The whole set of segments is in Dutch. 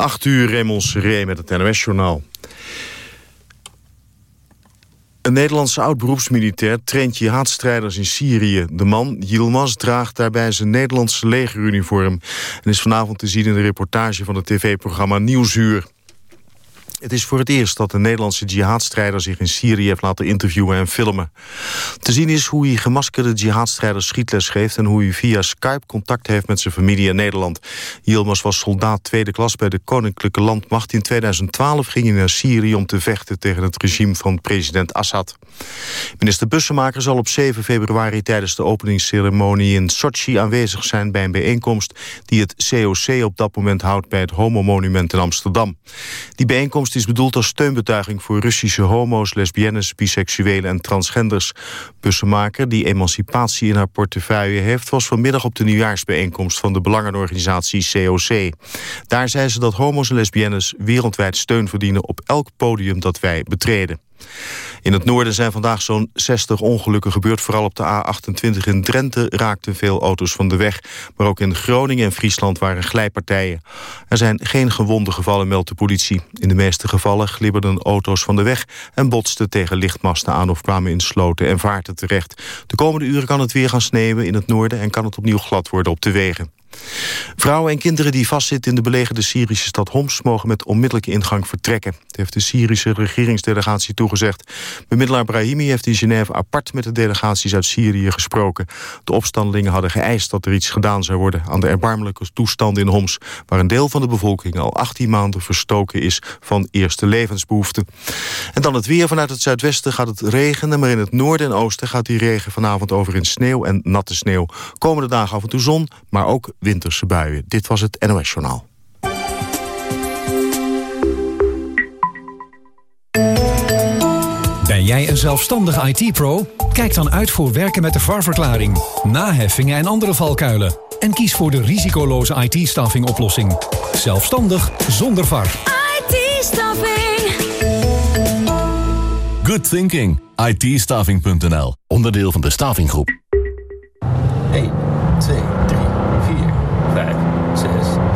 8 uur Raymond Seré met het NOS-journaal. Een Nederlandse oud-beroepsmilitair traint jihadstrijders in Syrië. De man, Yilmaz, draagt daarbij zijn Nederlandse legeruniform... en is vanavond te zien in de reportage van het tv-programma Nieuwsuur. Het is voor het eerst dat een Nederlandse jihadstrijder zich in Syrië heeft laten interviewen en filmen. Te zien is hoe hij gemaskerde jihadstrijders schietles geeft... en hoe hij via Skype contact heeft met zijn familie in Nederland. Yilmaz was soldaat tweede klas bij de Koninklijke Landmacht. In 2012 ging hij naar Syrië om te vechten tegen het regime van president Assad. Minister Bussemaker zal op 7 februari tijdens de openingsceremonie in Sochi aanwezig zijn bij een bijeenkomst die het COC op dat moment houdt bij het Homo-monument in Amsterdam. Die bijeenkomst is bedoeld als steunbetuiging voor Russische homo's, lesbiennes, biseksuelen en transgenders. Bussemaker, die emancipatie in haar portefeuille heeft, was vanmiddag op de nieuwjaarsbijeenkomst van de belangenorganisatie COC. Daar zei ze dat homo's en lesbiennes wereldwijd steun verdienen op elk podium dat wij betreden. In het noorden zijn vandaag zo'n 60 ongelukken gebeurd. Vooral op de A28 in Drenthe raakten veel auto's van de weg. Maar ook in Groningen en Friesland waren glijpartijen. Er zijn geen gewonden gevallen, meldt de politie. In de meeste gevallen glibberden auto's van de weg... en botsten tegen lichtmasten aan of kwamen in sloten en vaarten terecht. De komende uren kan het weer gaan sneeuwen in het noorden... en kan het opnieuw glad worden op de wegen. Vrouwen en kinderen die vastzitten in de belegerde Syrische stad Homs... mogen met onmiddellijke ingang vertrekken. Dat heeft de Syrische regeringsdelegatie toegezegd. Bemiddelaar Brahimi heeft in Genève apart met de delegaties uit Syrië gesproken. De opstandelingen hadden geëist dat er iets gedaan zou worden... aan de erbarmelijke toestanden in Homs... waar een deel van de bevolking al 18 maanden verstoken is... van eerste levensbehoeften. En dan het weer. Vanuit het zuidwesten gaat het regenen... maar in het noorden en oosten gaat die regen vanavond over in sneeuw en natte sneeuw. Komende dagen af en toe zon, maar ook winterse buien. Dit was het NOS Journaal. Ben jij een zelfstandig IT-pro? Kijk dan uit voor werken met de VAR-verklaring, naheffingen en andere valkuilen. En kies voor de risicoloze IT-staffing oplossing. Zelfstandig zonder VAR. IT-staffing. Good thinking. it Onderdeel van de Stavinggroep. 1, 2, 3, 4, 5, 6,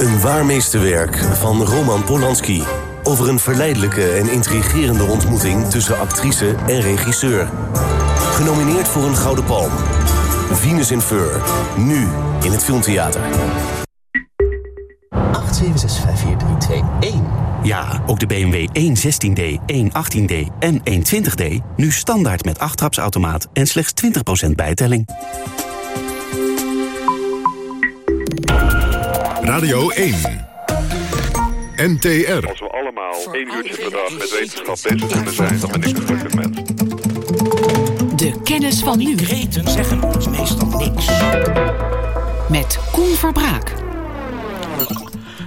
Een waar meesterwerk van Roman Polanski. Over een verleidelijke en intrigerende ontmoeting tussen actrice en regisseur. Genomineerd voor een Gouden Palm. Venus in Fur. Nu in het Filmtheater. 8765432 Ja, ook de BMW 116D, 118D en 120D... nu standaard met achttrapsautomaat en slechts 20% bijtelling. Radio 1. NTR. Als we allemaal één uurtje per dag met wetenschap bezig kunnen zijn, dan ben ik een gelukkig mens. De kennis van nu. Kreten zeggen ons meestal niks. Met Koen Verbraak.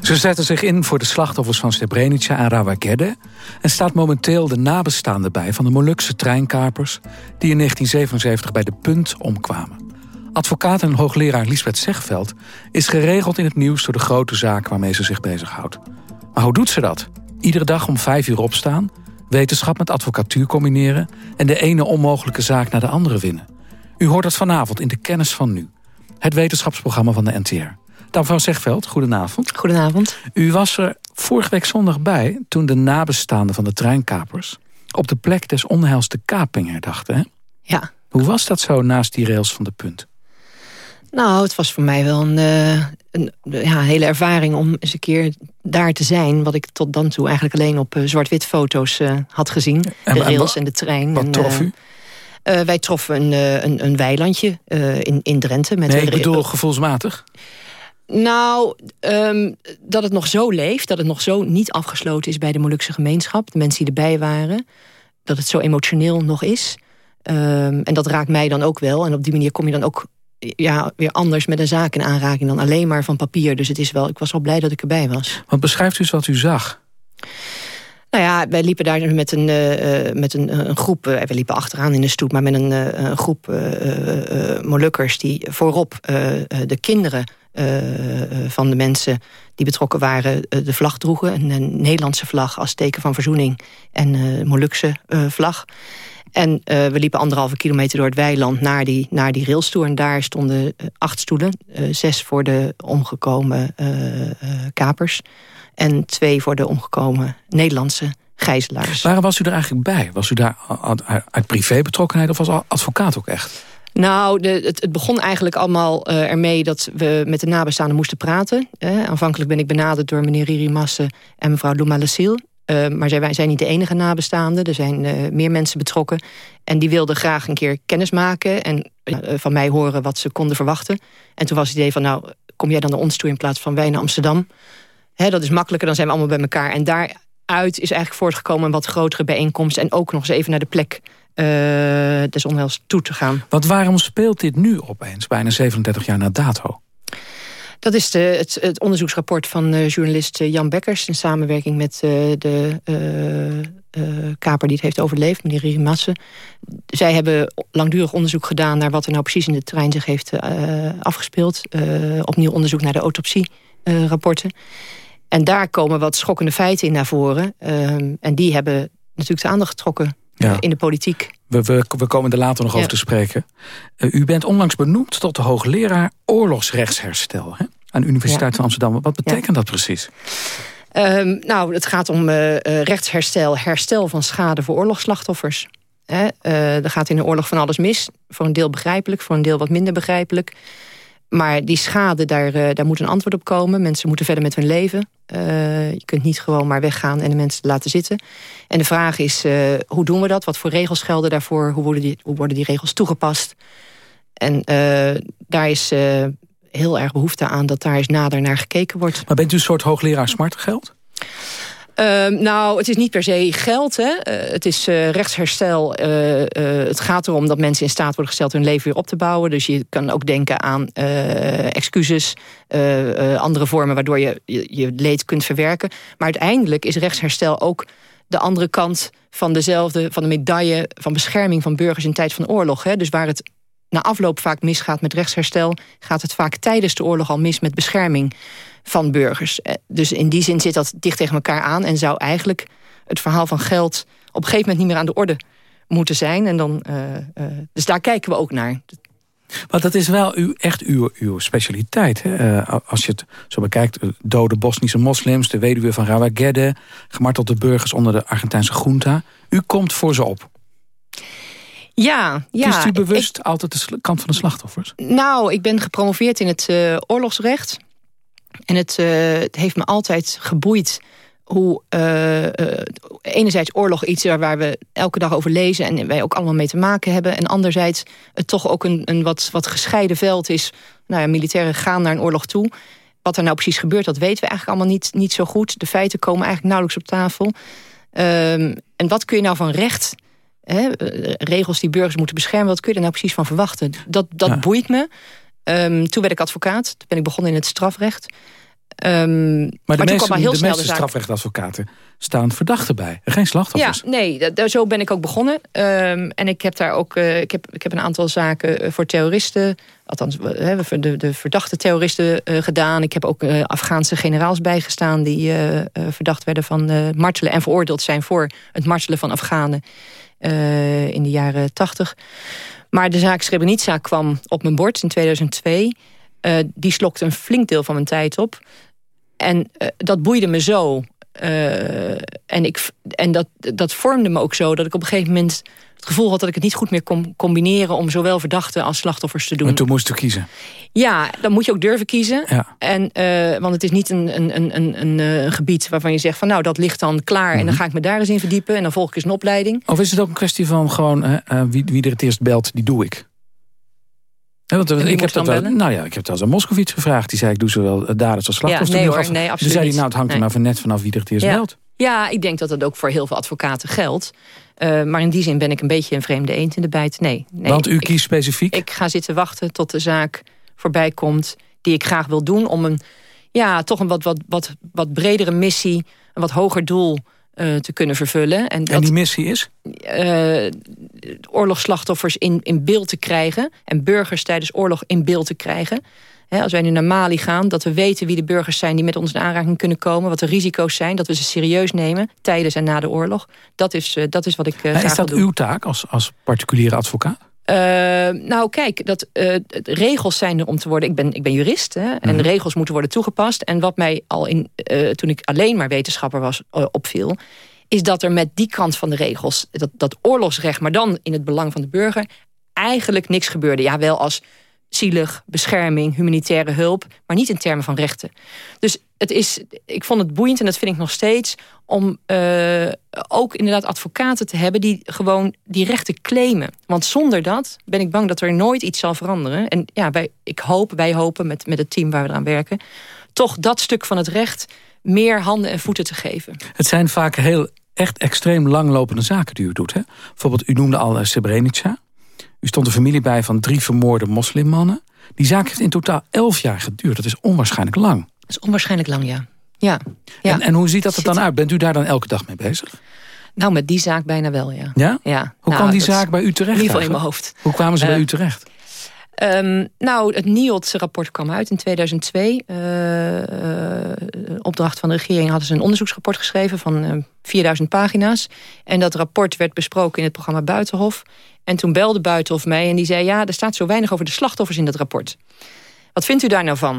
Ze zetten zich in voor de slachtoffers van Srebrenica en Rawagede... en staat momenteel de nabestaande bij van de Molukse treinkapers... die in 1977 bij de Punt omkwamen. Advocaat en hoogleraar Lisbeth Zegveld is geregeld in het nieuws... door de grote zaak waarmee ze zich bezighoudt. Maar hoe doet ze dat? Iedere dag om vijf uur opstaan, wetenschap met advocatuur combineren... en de ene onmogelijke zaak naar de andere winnen. U hoort het vanavond in de Kennis van Nu. Het wetenschapsprogramma van de NTR. Mevrouw Zegveld, goedenavond. Goedenavond. U was er vorige week zondag bij toen de nabestaanden van de treinkapers... op de plek des onheils de kaping herdachten, hè? Ja. Hoe was dat zo naast die rails van de punt? Nou, het was voor mij wel een, uh, een ja, hele ervaring om eens een keer daar te zijn. Wat ik tot dan toe eigenlijk alleen op uh, zwart-wit foto's uh, had gezien. En, de rails en, en de trein. Wat en, trof u? wij troffen een, een, een weilandje in, in Drenthe. Met nee, ik bedoel gevoelsmatig. Nou, um, dat het nog zo leeft, dat het nog zo niet afgesloten is bij de Molukse gemeenschap. De mensen die erbij waren. Dat het zo emotioneel nog is. Um, en dat raakt mij dan ook wel. En op die manier kom je dan ook ja, weer anders met een zaak in aanraking dan alleen maar van papier. Dus het is wel, ik was wel blij dat ik erbij was. Want beschrijft u eens wat u zag? Nou ja, wij liepen daar met een, uh, met een, een groep... Uh, we liepen achteraan in de stoep, maar met een, uh, een groep Molukkers... die voorop de kinderen van de mensen die betrokken waren... de vlag droegen, een, een, Nederlandse vlag als teken van verzoening... en Molukse vlag. En we liepen anderhalve kilometer door het weiland naar die, naar die railstoer. En daar stonden acht stoelen, zes voor de omgekomen kapers en twee voor de omgekomen Nederlandse gijzelaars. Waar was u er eigenlijk bij? Was u daar uit privébetrokkenheid of als advocaat ook echt? Nou, de, het, het, begon eigenlijk allemaal uh, ermee dat we met de nabestaanden moesten praten. Eh, aanvankelijk ben ik benaderd door meneer Riri Masse en mevrouw Luma Lassiel. Uh, maar zij, wij zijn niet de enige nabestaanden. Er zijn uh, meer mensen betrokken. En die wilden graag een keer kennis maken... en uh, van mij horen wat ze konden verwachten. En toen was het idee van, nou, kom jij dan naar ons toe... in plaats van wij naar Amsterdam dat is makkelijker, dan zijn we allemaal bij elkaar. En daaruit is eigenlijk voortgekomen een wat grotere bijeenkomst... en ook nog eens even naar de plek uh, des onheils toe te gaan. Want waarom speelt dit nu opeens, bijna 37 jaar na dato? Dat is de, het, onderzoeksrapport van uh, journalist eh, Jan Bekkers... in samenwerking met uh, de kaper die het heeft overleefd, meneer Riri Massen. Zij hebben langdurig onderzoek gedaan naar wat er nou precies in de trein zich heeft afgespeeld. opnieuw onderzoek naar de autopsierapporten. En daar komen wat schokkende feiten in naar voren. Ehm, en die hebben natuurlijk de aandacht getrokken eh, in de politiek. We, we, we, komen er later nog over te spreken. Uh, u bent onlangs benoemd tot de hoogleraar oorlogsrechtsherstel... Hè? aan de Universiteit van Amsterdam. Wat betekent dat precies? Um, nou, het gaat om uh, rechtsherstel, herstel van schade voor oorlogsslachtoffers. Hè? er gaat in de oorlog van alles mis. Voor een deel begrijpelijk, voor een deel wat minder begrijpelijk. Maar die schade, daar, uh, daar moet een antwoord op komen. Mensen moeten verder met hun leven. Uh, je kunt niet gewoon maar weggaan en de mensen laten zitten. En de vraag is, uh, hoe doen we dat? Wat voor regels gelden daarvoor? Hoe worden die, hoe worden die regels toegepast? En daar is heel erg behoefte aan dat daar eens nader naar gekeken wordt. Maar bent u een soort hoogleraar smartgeld? Uh, nou, het is niet per se geld. Hè. Uh, het is uh, rechtsherstel. het gaat erom dat mensen in staat worden gesteld hun leven weer op te bouwen. Dus je kan ook denken aan excuses, andere vormen waardoor je, je, je leed kunt verwerken. Maar uiteindelijk is rechtsherstel ook de andere kant van dezelfde, van de medaille van bescherming van burgers in tijd van oorlog. Hè. Dus waar het na afloop vaak misgaat met rechtsherstel, gaat het vaak tijdens de oorlog al mis met bescherming van burgers. Eh, dus in die zin zit dat dicht tegen elkaar aan... en zou eigenlijk het verhaal van geld op een gegeven moment niet meer aan de orde moeten zijn. En dan, uh, uh, dus daar kijken we ook naar. Want dat is wel uw, echt uw, uw specialiteit. Hè? Uh, als je het zo bekijkt, dode Bosnische moslims... de weduwe van Rawagede, gemartelde burgers onder de Argentijnse junta. U komt voor ze op. Ja, ja. Kiest u bewust ik, altijd de kant van de slachtoffers? Nou, ik ben gepromoveerd in het oorlogsrecht. En het, uh, het, heeft me altijd geboeid hoe uh, uh, enerzijds oorlog iets waar we elke dag over lezen... en wij ook allemaal mee te maken hebben. En anderzijds het toch ook een, een wat, wat gescheiden veld is. Nou ja, militairen gaan naar een oorlog toe. Wat er nou precies gebeurt, dat weten we eigenlijk allemaal niet, niet zo goed. De feiten komen eigenlijk nauwelijks op tafel. Um, en wat kun je nou van recht... Hè, regels die burgers moeten beschermen... wat kun je er nou precies van verwachten? Dat, dat ja. boeit me. Um, toen werd ik advocaat. Toen ben ik begonnen in het strafrecht. Um, maar de meeste, heel de meeste strafrechtadvocaten staan verdachten bij. Geen slachtoffers. Ja, nee, daar, zo ben ik ook begonnen. Um, en ik heb daar ook uh, ik heb, ik heb een aantal zaken uh, voor terroristen... althans uh, de, de verdachte terroristen uh, gedaan. Ik heb ook Afghaanse generaals bijgestaan... die verdacht werden van martelen en veroordeeld zijn... voor het martelen van Afghanen in de jaren tachtig. Maar de zaak Srebrenica kwam op mijn bord in 2002. Uh, die slokte een flink deel van mijn tijd op. En uh, dat boeide me zo. Uh, en ik, en dat, dat vormde me ook zo dat ik op een gegeven moment het gevoel had dat ik het niet goed meer kon combineren om zowel verdachten als slachtoffers te doen. En toen moest u kiezen? Ja, dan moet je ook durven kiezen. Ja. En, uh, want het is niet een, een, een, een, een, gebied waarvan je zegt van nou dat ligt dan klaar mm -hmm. en dan mhm. ga ik me daar eens in verdiepen en dan volg ik eens een opleiding. Of is het ook een kwestie van gewoon uh, wie, wie er het eerst belt, die doe ik? Ja, want, ik, heb dat wel, nou ja, ik heb dat als aan Moskowitz gevraagd. Die zei, ik doe zowel daders als slachtoffers. Ja, nee hoor, nee, absoluut Toen zei hij, nou, het hangt er maar van net vanaf wie er het eerst ja. belt. Ja, ik denk dat dat ook voor heel veel advocaten geldt. Uh, maar in die zin ben ik een beetje een vreemde eend in de bijt. Nee, nee. Want u ik, kiest specifiek? Ik ga zitten wachten tot de zaak voorbij komt... die ik graag wil doen om een, ja, toch een wat, wat, wat, wat bredere missie... een wat hoger doel eh, te kunnen vervullen. En, dat, en die missie is? Uh, oorlogsslachtoffers in, in beeld te krijgen... en burgers tijdens oorlog in beeld te krijgen. als wij nu naar Mali gaan, dat we weten wie de burgers zijn... die met ons in aanraking kunnen komen, wat de risico's zijn... dat we ze serieus nemen tijdens en na de oorlog. Dat is, dat is wat ik uh, Is dat uw taak als, als particuliere advocaat? Uh, nou, kijk, dat, uh, regels zijn er om te worden. Ik ben, ik ben jurist hè, en mm regels moeten worden toegepast. En wat mij al in, uh, toen ik alleen maar wetenschapper was opviel... is dat er met die kant van de regels, dat, dat oorlogsrecht... maar dan in het belang van de burger, eigenlijk niks gebeurde. Ja, wel als zielig, bescherming, humanitaire hulp... maar niet in termen van rechten. Dus het is, ik vond het boeiend en dat vind ik nog steeds... om uh, ook inderdaad advocaten te hebben die gewoon die rechten claimen. Want zonder dat ben ik bang dat er nooit iets zal veranderen. En ja, wij, ik hoop, wij hopen met, met het team waar we eraan werken... toch dat stuk van het recht meer handen en voeten te geven. Het zijn vaak heel echt extreem langlopende zaken die u doet. Hè? Bijvoorbeeld, u noemde al Srebrenica. U stond de familie bij van drie vermoorde moslimmannen. Die zaak heeft in totaal elf jaar geduurd. Dat is onwaarschijnlijk lang. Dat is onwaarschijnlijk lang, ja. ja. ja. En, en hoe ziet dat er dan uit? Bent u daar dan elke dag mee bezig? Nou, met die zaak bijna wel, ja. Ja? ja. Hoe nou, kwam die zaak bij u terecht? In ieder geval in mijn hoofd. Hoe kwamen ze uh, bij u terecht? Um, nou, het NIOD-rapport kwam uit in 2002. Uh, uh, opdracht van de regering hadden ze een onderzoeksrapport geschreven... van 4000 pagina's. En dat rapport werd besproken in het programma Buitenhof. En toen belde Buitenhof mij en die zei... ja, er staat zo weinig over de slachtoffers in dat rapport. Wat vindt u daar nou van?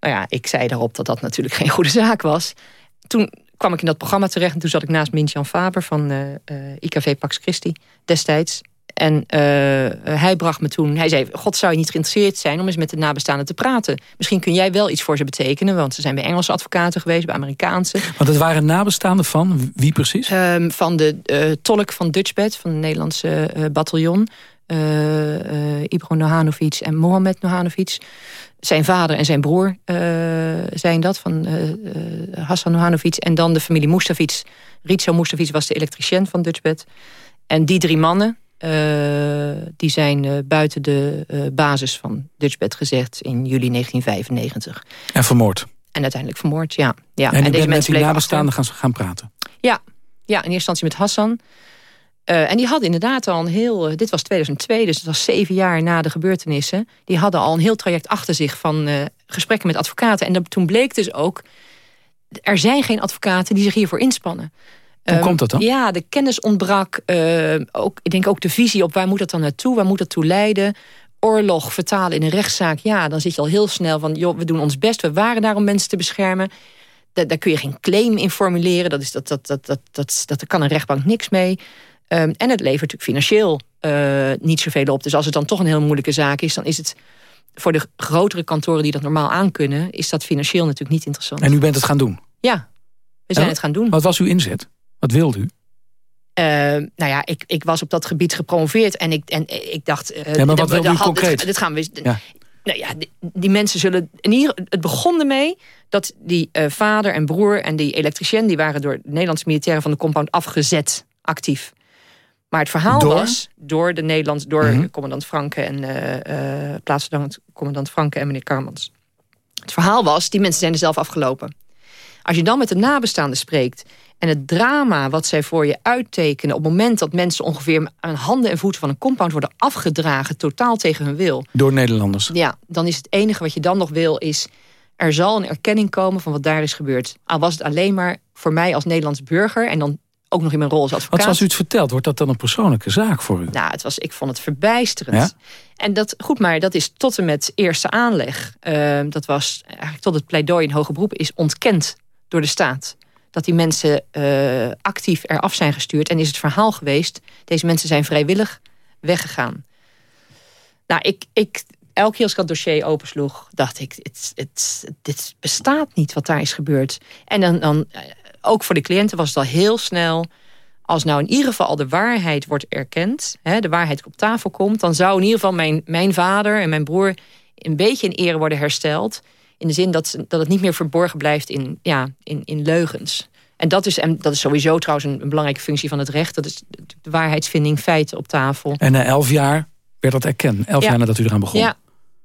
Nou ja, ik zei daarop dat dat natuurlijk geen goede zaak was. Toen kwam ik in dat programma terecht... en toen zat ik naast Mintjan Faber van IKV Pax Christi destijds... En uh, hij bracht me toen, hij zei, god zou je niet geïnteresseerd zijn om eens met de nabestaanden te praten. Misschien kun jij wel iets voor ze betekenen, want ze zijn bij Engelse advocaten geweest, bij Amerikaanse. Want het waren nabestaanden van, wie precies? Um, van de uh, tolk van Dutchbed, van het Nederlandse uh, bataljon. Ibro Nohanovic en Mohamed Nohanovic. Zijn vader en zijn broer zijn dat, van Hassan Nohanovic. En dan de familie Mustafic. Ritso Mustafic was de elektricien van Dutchbed. En die drie mannen, die zijn uh, buiten de uh, basis van Dutchbed gezet in juli 1995. En vermoord? En uiteindelijk vermoord, ja. ja. En, en deze mensen met die nabestaanden gaan, gaan praten? Ja. ja, in eerste instantie met Hassan. en die hadden inderdaad al een heel... dit was 2002, dus het was zeven jaar na de gebeurtenissen. Die hadden al een heel traject achter zich van gesprekken met advocaten. En dat, toen bleek dus ook... er zijn geen advocaten die zich hiervoor inspannen. Hoe komt dat dan? Ja, de kennis ontbrak. Uh, ook, ik denk ook de visie op waar moet dat dan naartoe? Waar moet dat toe leiden? Oorlog vertalen in een rechtszaak. Ja, dan zit je al heel snel van... joh, we doen ons best, we waren daar om mensen te beschermen. Da daar kun je geen claim in formuleren. Dat, is, dat, dat, dat, dat, dat, dat, kan een rechtbank niks mee. Um, en het levert natuurlijk financieel uh, niet zoveel op. Dus als het dan toch een heel moeilijke zaak is... dan is het voor de grotere kantoren die dat normaal aankunnen... is dat financieel natuurlijk niet interessant. En u bent het gaan doen? Ja, we zijn het gaan doen. Wat was uw inzet? Wat wilde u? Uh, nou ja, ik, ik was op dat gebied gepromoveerd en ik, en ik dacht... Uh, ja, maar wat wilde u concreet? Dit, gaan we... Ja. Nou ja, die, die, mensen zullen... In ieder, het begon ermee dat die uh, vader en broer en die elektricien... die waren door de Nederlandse militairen van de compound afgezet, actief. Maar het verhaal door? was door de Nederlands... door mm -hmm. commandant Franke en uh, commandant Franke en meneer Karmans. Het verhaal was, die mensen zijn er zelf afgelopen. Als je dan met de nabestaanden spreekt... En het drama wat zij voor je uittekenen... op het moment dat mensen ongeveer aan handen en voeten van een compound worden afgedragen... totaal tegen hun wil. Door Nederlanders? Ja, dan is het enige wat je dan nog wil is... er zal een erkenning komen van wat daar is gebeurd. Al was het alleen maar voor mij als Nederlands burger... en dan ook nog in mijn rol als advocaat. Want zoals u het vertelt, wordt dat dan een persoonlijke zaak voor u? Nou, het was, ik vond het verbijsterend. Ja? En dat, goed, maar dat is tot en met eerste aanleg. Uh, dat was eigenlijk tot het pleidooi in hoger beroep is ontkend door de staat dat die mensen uh, actief eraf zijn gestuurd. En is het verhaal geweest, deze mensen zijn vrijwillig weggegaan. Nou, ik, ik, elke keer als ik dat dossier opensloeg, dacht ik, dit bestaat niet wat daar is gebeurd. En dan, dan, ook voor de cliënten was het al heel snel, als nou in ieder geval de waarheid wordt erkend, hè, de waarheid op tafel komt, dan zou in ieder geval mijn, mijn vader en mijn broer een beetje in ere worden hersteld. In de zin dat, dat het niet meer verborgen blijft in, ja, in, in leugens. En dat, is, en dat is sowieso trouwens een, een belangrijke functie van het recht. Dat is de waarheidsvinding, feiten op tafel. En na elf jaar werd dat erkend. Elf ja. jaar nadat u eraan begon. Ja,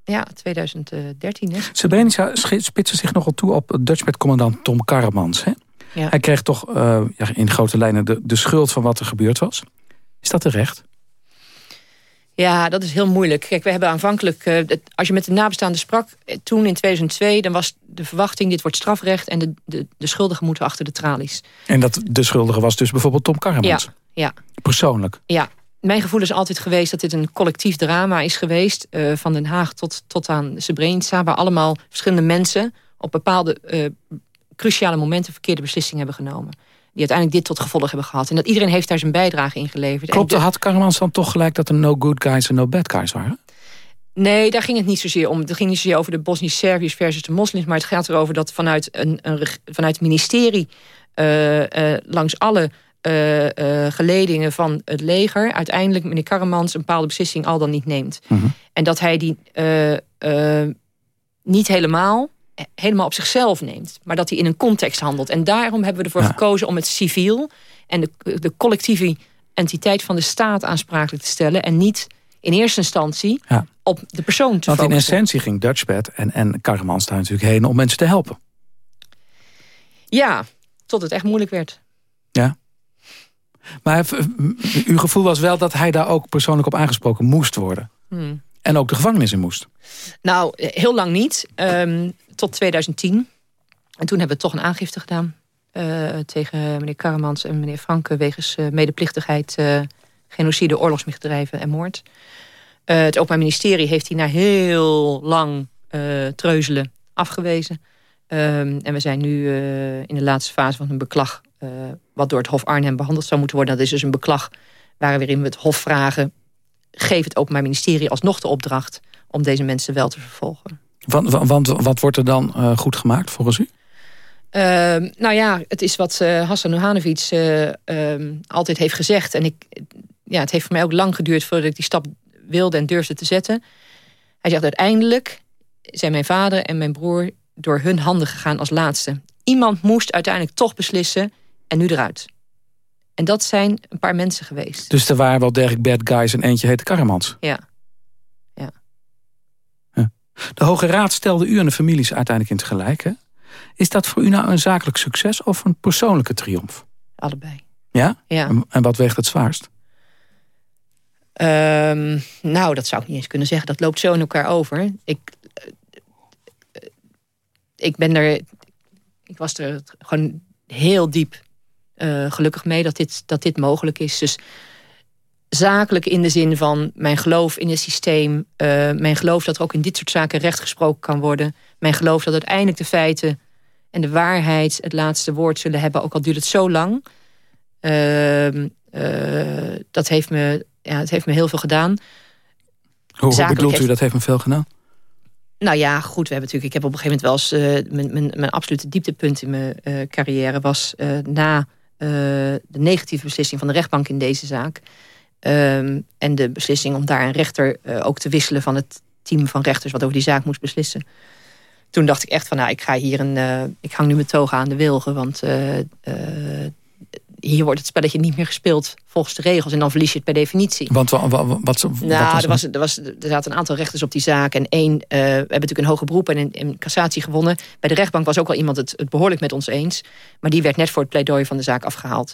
ja 2013. Hè. Srebrenica spitste zich nogal toe op Dutchbed-commandant Tom Karremans. Hè? Ja. Hij kreeg toch uh, ja, in grote lijnen de, de schuld van wat er gebeurd was. Is dat terecht? Ja, dat is heel moeilijk. Kijk, we hebben aanvankelijk, uh, als je met de nabestaanden sprak, eh, toen in 2002, dan was de verwachting, dit wordt strafrecht en de, de, de schuldigen moeten achter de tralies. En dat de schuldige was dus bijvoorbeeld Tom Karremans? Ja, ja. Persoonlijk? Ja. Mijn gevoel is altijd geweest dat dit een collectief drama is geweest. Uh, van Den Haag tot, tot aan Srebrenica. Waar allemaal verschillende mensen op bepaalde uh, cruciale momenten verkeerde beslissingen hebben genomen. Die uiteindelijk dit tot gevolg hebben gehad. En dat iedereen heeft daar zijn bijdrage in geleverd. Klopt, de... had Karremans dan toch gelijk dat er no good guys en no bad guys waren? Nee, daar ging het niet zozeer om. Het ging niet zozeer over de Bosnisch-Serviërs versus de moslims. Maar het gaat erover dat vanuit, een, een vanuit het ministerie... Uh, uh, langs alle uh, geledingen van het leger... uiteindelijk meneer Karremans een bepaalde beslissing al dan niet neemt. Mm -hmm. En dat hij die niet helemaal helemaal op zichzelf neemt. Maar dat hij in een context handelt. En daarom hebben we ervoor ja. gekozen om het civiel... en de, de collectieve entiteit van de staat aansprakelijk te stellen... en niet in eerste instantie ja. op de persoon te Want focussen. in essentie ging Dutchbed en, en Karremans daar natuurlijk heen... om mensen te helpen. Ja, tot het echt moeilijk werd. Ja. Maar uw gevoel was wel dat hij daar ook persoonlijk op aangesproken moest worden. Hmm. En ook de gevangenis in moest. Nou, heel lang niet. Um, tot 2010. En toen hebben we toch een aangifte gedaan. Uh, tegen meneer Karremans en meneer Franke... wegens uh, medeplichtigheid, uh, genocide, oorlogsmisdrijven en moord. het Openbaar Ministerie heeft hij na heel lang treuzelen afgewezen. Um, en we zijn nu in de laatste fase van een beklag... wat door het Hof Arnhem behandeld zou moeten worden. Dat is dus een beklag waarin we het Hof vragen... geef het Openbaar Ministerie alsnog de opdracht... om deze mensen wel te vervolgen. Want, want wat wordt er dan uh, goed gemaakt volgens u? Uh, nou ja, het is wat uh, Hassan Nohanovic altijd heeft gezegd. En ik, ja, het heeft voor mij ook lang geduurd voordat ik die stap wilde en durfde te zetten. Hij zegt uiteindelijk zijn mijn vader en mijn broer door hun handen gegaan als laatste. Iemand moest uiteindelijk toch beslissen en nu eruit. En dat zijn een paar mensen geweest. Dus er waren wel degelijk bad guys en eentje heette Karremans? Ja. De Hoge Raad stelde u en de families uiteindelijk in het gelijk. Hè? Is dat voor u nou een zakelijk succes of een persoonlijke triomf? Allebei. Ja? Ja. En, wat weegt het zwaarst? Um, nou, dat zou ik niet eens kunnen zeggen. Dat loopt zo in elkaar over. Ik, uh, ik ben er... Ik was er gewoon heel diep uh, gelukkig mee dat dit, dat dit mogelijk is. Dus zakelijk in de zin van mijn geloof in het systeem... Uh, mijn geloof dat er ook in dit soort zaken recht gesproken kan worden... mijn geloof dat uiteindelijk de feiten en de waarheid... het laatste woord zullen hebben, ook al duurt het zo lang. Uh, uh, dat heeft me, ja, het heeft me heel veel gedaan. Hoe, hoe bedoelt u dat heeft me veel gedaan? Nou ja, goed, we hebben natuurlijk... Ik heb op een gegeven moment wel eens... mijn, mijn, mijn absolute dieptepunt in mijn carrière was na... de negatieve beslissing van de rechtbank in deze zaak... Um, en de beslissing om daar een rechter uh, ook te wisselen van het team van rechters wat over die zaak moest beslissen. Toen dacht ik echt van nou, ik ga hier een. Uh, ik hang nu mijn toga aan de wilgen. Want uh, hier wordt het spelletje niet meer gespeeld volgens de regels. En dan verlies je het per definitie. Want wat, wat, wat, wat nou, was er, was, er, was, er zaten een aantal rechters op die zaak. En één, we hebben natuurlijk een hoger beroep en in, in cassatie gewonnen. Bij de rechtbank was ook wel iemand het, het behoorlijk met ons eens. Maar die werd net voor het pleidooi van de zaak afgehaald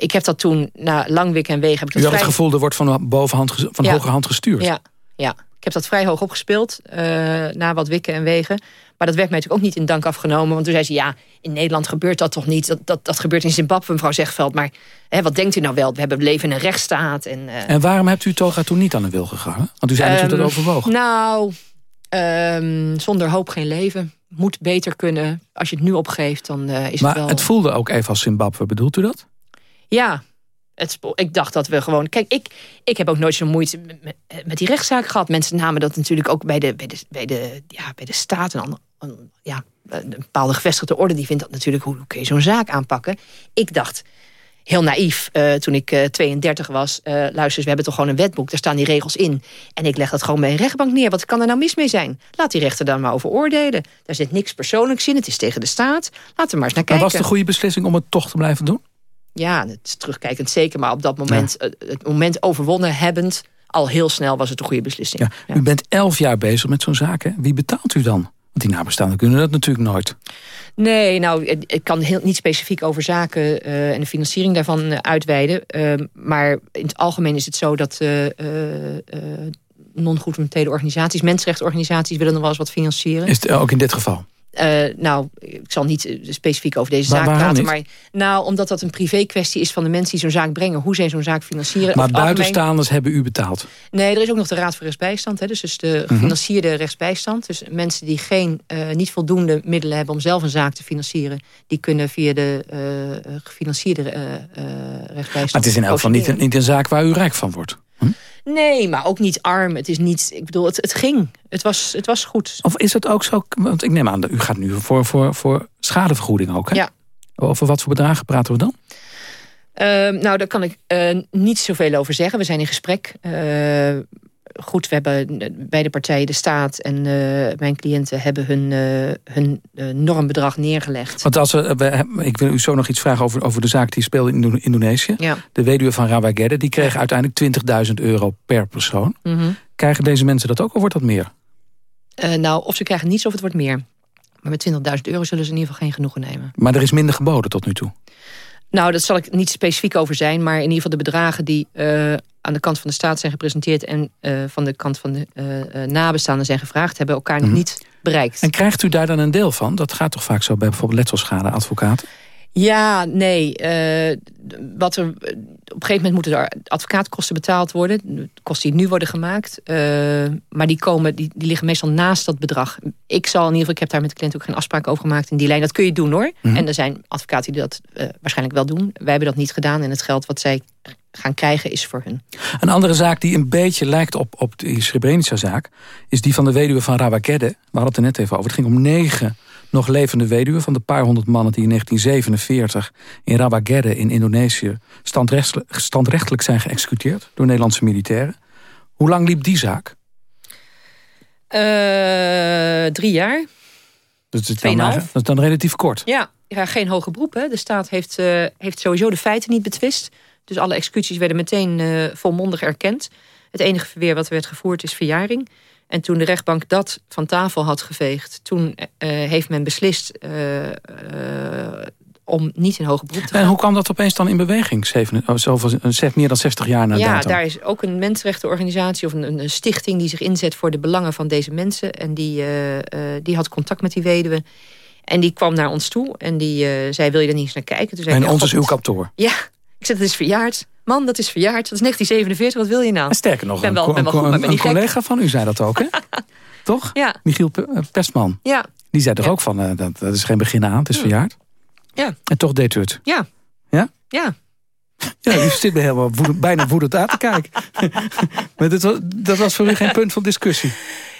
ik heb dat toen, na lang wik en wegen... Heb ik U had vrij... het gevoel, er wordt van, bovenhand, van ja. hogerhand gestuurd. Ja, ja, ik heb dat vrij hoog opgespeeld, uh, na wat wikken en wegen. Maar dat werd mij natuurlijk ook niet in dank afgenomen. Want toen zei ze, ja, in Nederland gebeurt dat toch niet? Dat, dat, dat gebeurt in Zimbabwe, mevrouw Zegveld. Maar hè, wat denkt u nou wel? We hebben leven in een rechtsstaat. En, uh... en waarom hebt u Toga toen niet aan de wil gegaan? Want u zei um, dat u dat overwoog. Nou, um, zonder hoop geen leven. Moet beter kunnen. Als je het nu opgeeft, dan uh, is maar het wel... het voelde ook even als Zimbabwe, bedoelt u dat? Ja, het ik dacht dat we gewoon... Kijk, ik, ik heb ook nooit zo'n moeite met, met, die rechtszaak gehad. Mensen namen dat natuurlijk ook bij de, bij de, bij de, ja, bij de staat. Een, een, ja, een bepaalde gevestigde orde die vindt dat natuurlijk... hoe kun je zo'n zaak aanpakken? Ik dacht, heel naïef, uh, toen ik uh, 32 was... Uh, luister, we hebben toch gewoon een wetboek, daar staan die regels in. En ik leg dat gewoon bij een rechtbank neer. Wat kan er nou mis mee zijn? Laat die rechter daar maar over oordelen. Daar zit niks persoonlijks in, het is tegen de staat. Laten we maar eens naar kijken. Maar was het een goede beslissing om het toch te blijven doen? Ja, het is terugkijkend zeker. Maar op dat moment, ja. het moment overwonnen hebbend... al heel snel was het een goede beslissing. Ja. Ja. U bent elf jaar bezig met zo'n zaak. Hè? Wie betaalt u dan Want die nabestaanden kunnen dat natuurlijk nooit. Nee, nou, ik kan heel, niet specifiek over zaken uh, en de financiering daarvan uh, uitweiden. Uh, maar in het algemeen is het zo dat non-governementele organisaties, mensenrechtenorganisaties willen nog wel eens wat financieren. Is het ook in dit geval? Uh, nou, ik zal niet eh, specifiek over deze zaak praten. Maar nou, omdat dat een privé kwestie is van de mensen die zo'n zaak brengen. Hoe zij zo'n zaak financieren. Maar buitenstaanders hebben u betaald? Nee, er is ook nog de Raad voor Rechtsbijstand. Hè, dus, dus de mhm. gefinancierde rechtsbijstand. Dus mensen die geen, uh, niet voldoende middelen hebben om zelf een zaak te financieren. Die kunnen via de gefinancierde rechtsbijstand. Maar het is in elk geval niet, niet een zaak waar u rijk van wordt. Nee, maar ook niet arm. Het is niet, ik bedoel, het, het ging. Het was, het was goed. Of is het ook zo, want ik neem aan, u gaat nu voor, voor, voor schadevergoeding ook, hè? Ja. Over wat voor bedragen praten we dan? Uh, nou, daar kan ik uh, niet zoveel over zeggen. We zijn in gesprek. Uh, goed, we hebben beide partijen, de staat en uh, mijn cliënten... hebben hun, uh, hun normbedrag neergelegd. Want als we, we, ik wil u zo nog iets vragen over, over de zaak die speelde in Indonesië. Ja. De weduwe van Rawagedde, die kreeg uiteindelijk 20.000 euro per persoon. Mm -hmm. Krijgen deze mensen dat ook of wordt dat meer? nou, of ze krijgen niets of het wordt meer. Maar met 20.000 euro zullen ze in ieder geval geen genoegen nemen. Maar er is minder geboden tot nu toe? Nou, dat zal ik niet specifiek over zijn. Maar in ieder geval de bedragen die uh, aan de kant van de staat zijn gepresenteerd... en uh, van de kant van de uh, nabestaanden zijn gevraagd... hebben elkaar mm -hmm. nog niet bereikt. En krijgt u daar dan een deel van? Dat gaat toch vaak zo bij bijvoorbeeld letselschadeadvocaten? Ja, nee. Uh, wat er, op een gegeven moment moeten er advocaatkosten betaald worden. De kosten die nu worden gemaakt. Uh, maar die, komen, die, die liggen meestal naast dat bedrag. Ik zal in ieder geval, ik heb daar met de cliënt ook geen afspraak over gemaakt in die lijn. Dat kun je doen hoor. Mhm. En er zijn advocaten die dat uh, waarschijnlijk wel doen. Wij hebben dat niet gedaan. En het geld wat zij gaan krijgen is voor hun. Een andere zaak die een beetje lijkt op, op die Srebrenica-zaak... is die van de weduwe van Rabakedde. We hadden het er net even over. Het ging om negen nog levende weduwen van de paar honderd mannen... die in 1947 in Rawagedde in Indonesië standrechtelijk, standrechtelijk zijn geëxecuteerd... door Nederlandse militairen. Hoe lang liep die zaak? Uh, drie jaar. Dat is, dan, dat is dan relatief kort. Ja, ja geen hoge beroep. Hè. De staat heeft, uh, heeft sowieso de feiten niet betwist. Dus alle executies werden meteen uh, volmondig erkend. Het enige verweer wat er werd gevoerd is verjaring. En toen de rechtbank dat van tafel had geveegd... toen uh, heeft men beslist uh, uh, om niet in hoger beroep te gaan. En hoe kwam dat opeens dan in beweging? Zeven, zoveel, meer dan 60 jaar na Ja, daar is ook een mensenrechtenorganisatie... of een, een, stichting die zich inzet voor de belangen van deze mensen. En die, die had contact met die weduwe. En die kwam naar ons toe. En die zei, wil je er niet eens naar kijken? Toen zei en ik, ons is uw kantoor? Ja, ik zei, dat is verjaard. Man, dat is verjaard. Dat is 1947. Wat wil je nou? En sterker nog, ben wel, een, ben wel goed, een, ben een collega van u zei dat ook, hè? Toch? Ja. Michiel Pestman. Ja. Die zei toch ja. ook van, uh, dat, dat is geen begin aan, het is verjaard? Ja. En toch deed u het? Ja. Ja? Ja. Ja, u zit me helemaal woedend, bijna woedend aan te kijken. maar dit was, dat was voor u geen punt van discussie?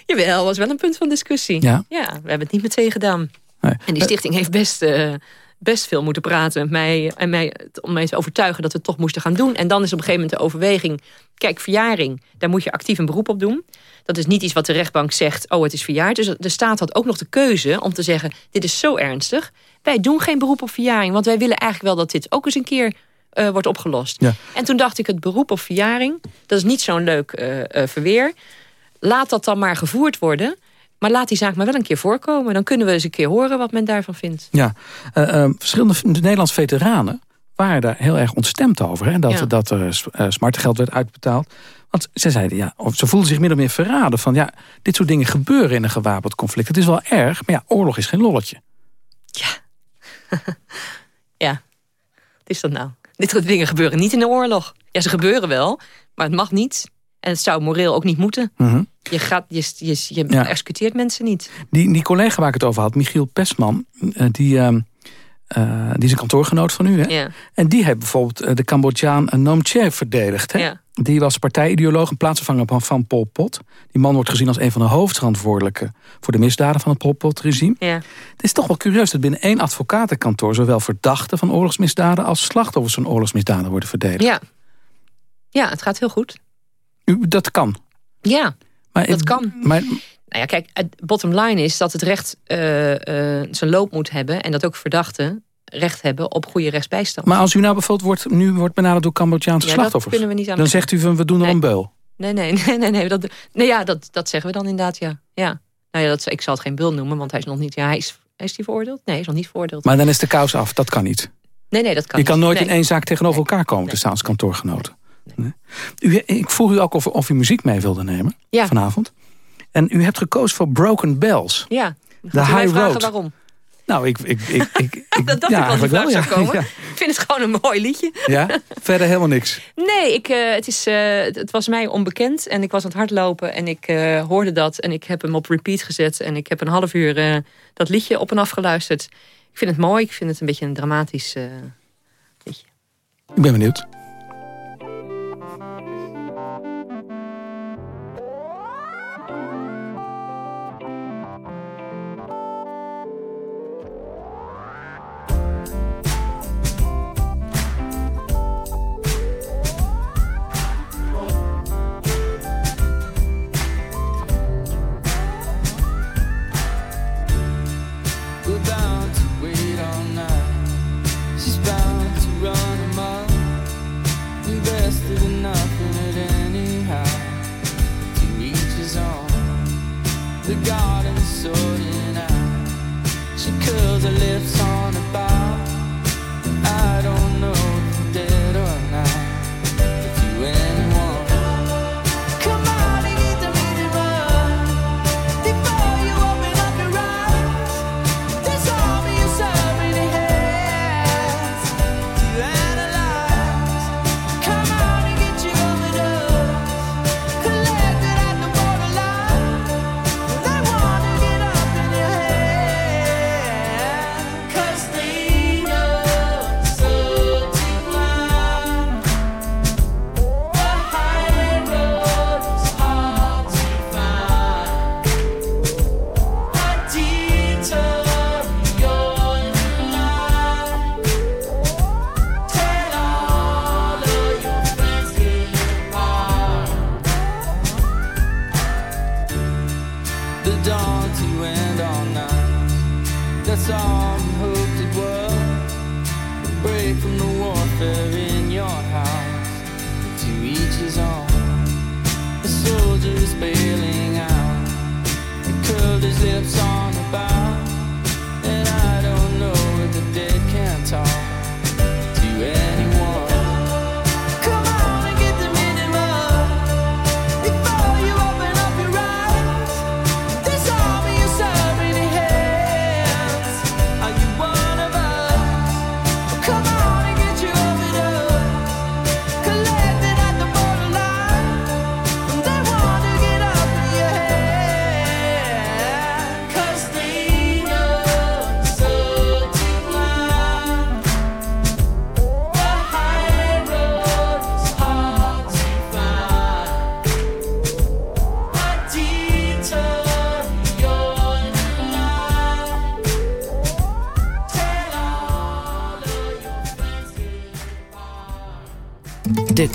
Jawel, was wel een punt van discussie. Ja? Ja, we hebben het niet meteen gedaan. Nee. En die stichting heeft best... Uh, best veel moeten praten met mij, en mij, om mij te overtuigen dat we het toch moesten gaan doen. En dan is op een gegeven moment de overweging... kijk, verjaring, daar moet je actief een beroep op doen. Dat is niet iets wat de rechtbank zegt, oh, het is verjaard. Dus de staat had ook nog de keuze om te zeggen... dit is zo ernstig, wij doen geen beroep op verjaring... want wij willen eigenlijk wel dat dit ook eens een keer uh, wordt opgelost. Ja. En toen dacht ik, het beroep op verjaring... dat is niet zo'n leuk uh, uh, verweer. Laat dat dan maar gevoerd worden... Maar laat die zaak maar wel een keer voorkomen. Dan kunnen we eens een keer horen wat men daarvan vindt. Ja, uh, uh, verschillende Nederlandse veteranen waren daar heel erg ontstemd over. Hè? Dat, Ja. dat er uh, smartgeld werd uitbetaald. Want ze zeiden, ja, of ze voelden zich min of meer verraden. Van ja, dit soort dingen gebeuren in een gewapend conflict. Het is wel erg, maar ja, oorlog is geen lolletje. Ja, wat is dat nou? Dit soort dingen gebeuren niet in de oorlog. Ja, ze gebeuren wel, maar het mag niet. En het zou moreel ook niet moeten. Mhm. Je, gaat, je, je, je Ja. executeert mensen niet. Die, die collega waar ik het over had, Michiel Pesman... eh, die, ehm, eh, die is een kantoorgenoot van u, hè? Ja. En die heeft bijvoorbeeld eh, de Cambodjaan Nom Che verdedigd. Hè? Ja. Die was partijideoloog en plaatsvervanger van, van Pol Pot. Die man wordt gezien als een van de hoofdverantwoordelijken... voor de misdaden van het Pol Pot-regime. Ja. Het is toch wel curieus dat binnen één advocatenkantoor... zowel verdachten van oorlogsmisdaden als slachtoffers van oorlogsmisdaden worden verdedigd. Ja. ja, het gaat heel goed. Dat kan. Ja, Maar, dat kan. Maar, Nou ja, kijk, bottom line is dat het recht uh, uh, zijn loop moet hebben... en dat ook verdachten recht hebben op goede rechtsbijstand. maar als u nou bijvoorbeeld wordt, nu wordt benaderd door Cambodjaanse Ja, dat slachtoffers... kunnen we niet aan dan zegt u van we doen er Nee. een beul. Nee, nee, nee, nee, nee, dat, nee ja, dat, dat zeggen we dan inderdaad, ja. ja. Nou ja, dat, ik zal het geen bul noemen, want hij is nog niet... Ja, hij is, is hij veroordeeld? Nee, hij is nog niet veroordeeld. Maar dan is de kous af, dat kan niet. Nee, nee, dat kan Je kan niet. nooit Nee. in één zaak tegenover elkaar komen te staan als kantoorgenoten. Nee. U, ik vroeg u ook of, of u muziek mee wilde nemen Ja. vanavond. En u hebt gekozen voor Broken Bells. Ja, De High vragen Road. waarom? Nou, ik, ik, ik, ik, ik Dat dacht ja, ik wel, die vraag zou ja. komen. Ja. Ik vind het gewoon een mooi liedje. Ja? Verder helemaal niks. Nee, ik, eh, het, is, eh, het- was mij onbekend en ik was aan het hardlopen en ik eh, hoorde dat en ik heb hem op repeat gezet en ik heb een half uur dat liedje op en af geluisterd. Ik vind het mooi, ik vind het een beetje een dramatisch liedje. Ik ben benieuwd. the garden so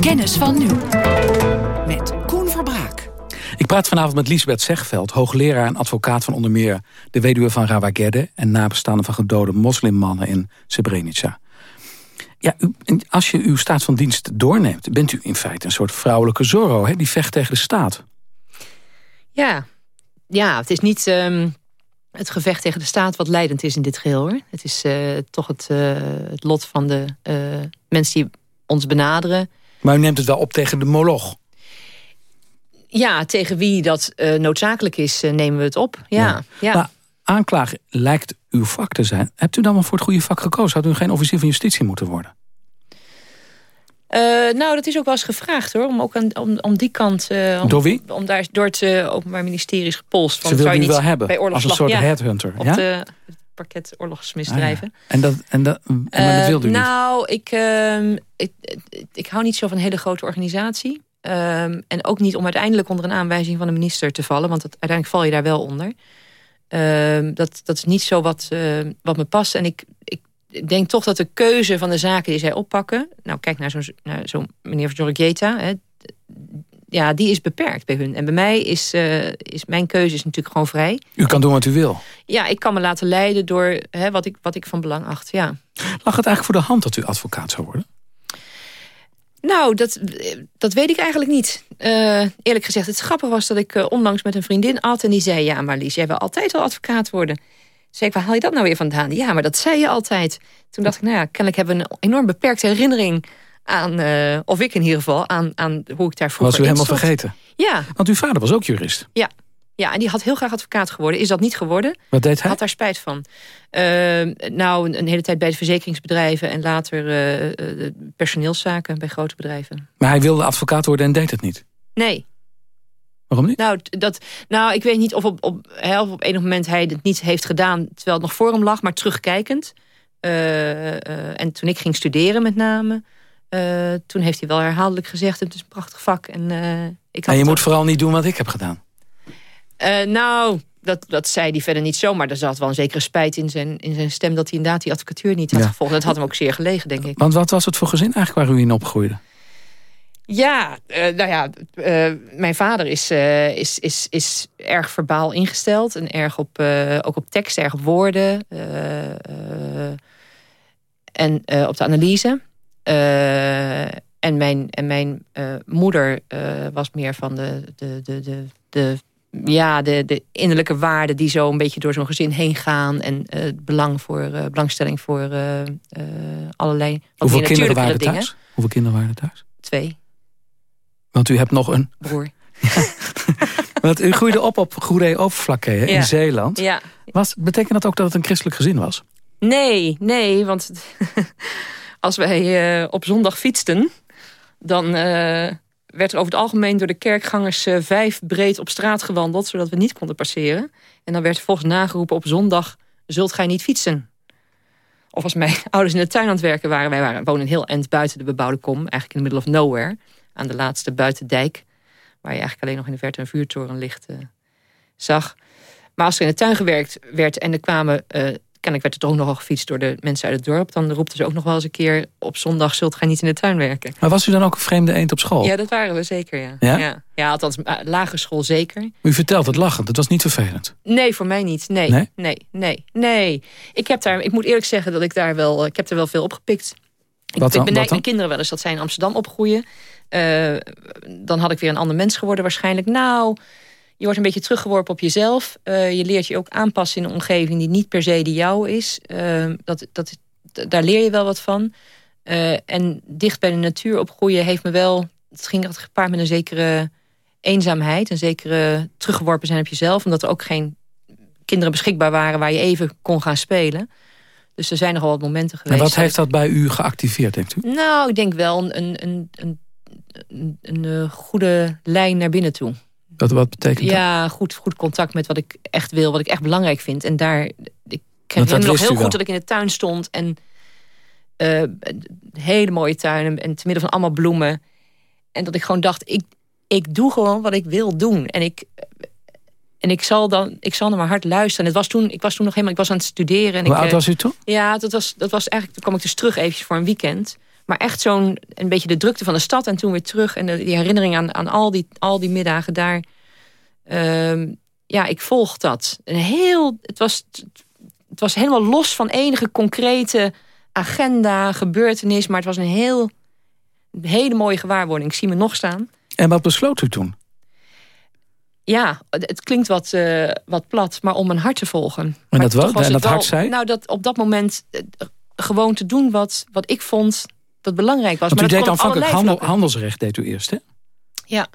kennis van nu. Met Koen Verbraak. Ik praat vanavond met Lisbeth Zegveld, hoogleraar en advocaat van onder meer de weduwe van Rawagede en nabestaanden van gedode moslimmannen in Srebrenica. Ja, u, als je uw staat van dienst doorneemt, bent u in feite een soort vrouwelijke Zorro, hè, die vecht tegen de staat. Ja, ja het is niet ehm, het gevecht tegen de staat wat leidend is in dit geheel. hoor. Het is eh, toch het, eh, het lot van de eh, mensen die ons benaderen. Maar u neemt het wel op tegen de moloch. Ja, tegen wie dat eh, noodzakelijk is, eh, nemen we het op. Ja, ja. Maar aanklagen lijkt uw vak te zijn. Hebt u dan wel voor het goede vak gekozen? Had u geen officier van justitie moeten worden? Eh, nou, dat is ook wel eens gevraagd hoor. Om ook aan, om, om die kant. om, Door wie? Om daar, door het Openbaar Ministerie is gepolst. Van, Ze zou je u wel hebben, Bij als een soort ja, headhunter, Op ja? Parket oorlogsmisdrijven. En dat, en dat, maar dat Eh, wilde u niet? nou, ik, ehm, ik, ik, ik hou niet zo van een hele grote organisatie. Ehm, en ook niet om uiteindelijk onder een aanwijzing van de minister te vallen. Want dat, uiteindelijk val je daar wel onder. Ehm, dat, dat is niet zo wat, wat me past. En ik, ik denk toch dat de keuze van de zaken die zij oppakken... Nou, kijk naar zo'n naar zo'n meneer Jorgeta. Ja, die is beperkt bij hun. En bij mij is, eh, is mijn keuze is natuurlijk gewoon vrij. U kan doen wat u wil. Ja, ik kan me laten leiden door hè, wat, ik, wat ik van belang acht. Ja. Lag het eigenlijk voor de hand dat u advocaat zou worden? Nou, dat, dat weet ik eigenlijk niet. Uh, eerlijk gezegd, het grappige was dat ik uh, onlangs met een vriendin at... en die zei, ja, maar Lies, jij wil altijd al advocaat worden. Zei ik, waar haal je dat nou weer vandaan? Ja, maar dat zei je altijd. Toen dacht ik, nou ja, kennelijk hebben we een enorm beperkte herinnering aan... Uh, of ik in ieder geval, aan, aan hoe ik daar vroeger Was u helemaal vergeten? Ja. Want uw vader was ook jurist. Ja, ja, en die had heel graag advocaat geworden. Is dat niet geworden? Wat deed hij? Had daar spijt van. Uh, nou, een, een, hele tijd bij de verzekeringsbedrijven... en later uh, personeelszaken bij grote bedrijven. Maar hij wilde advocaat worden en deed het niet? Nee. Waarom niet? Nou, dat, nou ik weet niet of op, op, of op enig moment hij het niet heeft gedaan... terwijl het nog voor hem lag, maar terugkijkend. Uh, en toen ik ging studeren met name... toen heeft hij wel herhaaldelijk gezegd... het is een prachtig vak. En, ik en je moet vooral niet doen wat ik heb gedaan. Uh, nou, dat, dat zei hij verder niet zo. Maar er zat wel een zekere spijt in zijn, in zijn stem... dat hij inderdaad die advocatuur niet had ja. gevolgd. Dat had hem ook zeer gelegen, denk ik. Want wat was het voor gezin eigenlijk waar u in opgroeide? Ja, uh, nou ja, uh, mijn vader is, is, is, is erg verbaal ingesteld. En erg op, ook op tekst, erg op woorden. en op de analyse. En mijn, en mijn moeder was meer van de, de, de, de, de ja, de, de innerlijke waarden die zo een beetje door zo'n gezin heen gaan. En uh, het belang voor, uh, belangstelling voor uh, allerlei Hoeveel kinderen waren dingen. thuis? Hoeveel kinderen waren er thuis? Twee. Want u hebt nog een... Broer. Want u groeide op op Goeree Overflakke ja. in Zeeland. Ja. Was, betekent dat ook dat het een christelijk gezin was? Nee, nee, want als wij op zondag fietsten... dan werd er over het algemeen door de kerkgangers uh, vijf breed op straat gewandeld... zodat we niet konden passeren. En dan werd volgens nageroepen op zondag... zult gij niet fietsen? Of als mijn ouders in de tuin aan het werken waren... wij waren, wonen heel eind buiten de bebouwde kom... eigenlijk in the middle of nowhere, aan de laatste buitendijk... waar je eigenlijk alleen nog in de verte een vuurtoren ligt zag. Maar als er in de tuin gewerkt werd en er kwamen kennelijk werd het ook nogal gefietst door de mensen uit het dorp. Dan roepten ze ook nog wel eens een keer... op zondag zult gij niet in de tuin werken. Maar was u dan ook een vreemde eend op school? Ja, dat waren we zeker, ja. Ja, ja. ja althans, uh, lagere school zeker. U vertelt het lachend, het was niet vervelend? Nee, voor mij niet. Nee, nee, nee, nee. nee. Ik, heb daar, ik moet eerlijk zeggen dat ik daar wel... Ik heb er wel veel opgepikt. Wat dan? Ik benijd mijn kinderen wel eens dat zij in Amsterdam opgroeien. Uh, dan had ik weer een ander mens geworden waarschijnlijk. Nou je wordt een beetje teruggeworpen op jezelf. Uh, je leert je ook aanpassen in een omgeving die niet per se die jou is. Uh, dat, dat, daar leer je wel wat van. Uh, en dicht bij de natuur opgroeien heeft me wel... Het ging altijd gepaard met een zekere eenzaamheid. Een zekere teruggeworpen zijn op jezelf. Omdat er ook geen kinderen beschikbaar waren... waar je even kon gaan spelen. Dus er zijn nogal wat momenten geweest. En wat heeft dat bij u geactiveerd, denkt u? Nou, ik denk wel een, een, een, een goede lijn naar binnen toe. Wat, wat betekent ja, dat? goed, goed contact met wat ik echt wil, wat ik echt belangrijk vind. En daar, ik herinner me nog heel goed dat ik in de tuin stond. En uh, hele mooie tuin en te midden van allemaal bloemen. En dat ik gewoon dacht, ik, ik doe gewoon wat ik wil doen. En ik, en ik zal dan, ik zal naar mijn hart luisteren. Het was toen, ik was toen nog helemaal, ik was aan het studeren. En Hoe ik, oud was u toen? Ja, dat was, dat was eigenlijk, toen kwam ik dus terug eventjes voor een weekend. Maar echt zo'n een beetje de drukte van de stad en toen weer terug. En de, die herinnering aan, aan al, die, al die middagen daar. Uh, ja, ik volg dat. Een heel, het, was, het was helemaal los van enige concrete agenda, gebeurtenis. Maar het was een heel, een hele mooie gewaarwording. Ik zie me nog staan. En wat besloot u toen? Ja, het klinkt wat, uh, wat plat, maar om mijn hart te volgen. En maar dat wel? En dat hart zei? Nou, dat op dat moment uh, gewoon te doen wat, wat ik vond dat belangrijk was. Want maar u deed aanvankelijk handel, handelsrecht, deed u eerst, hè? Ja.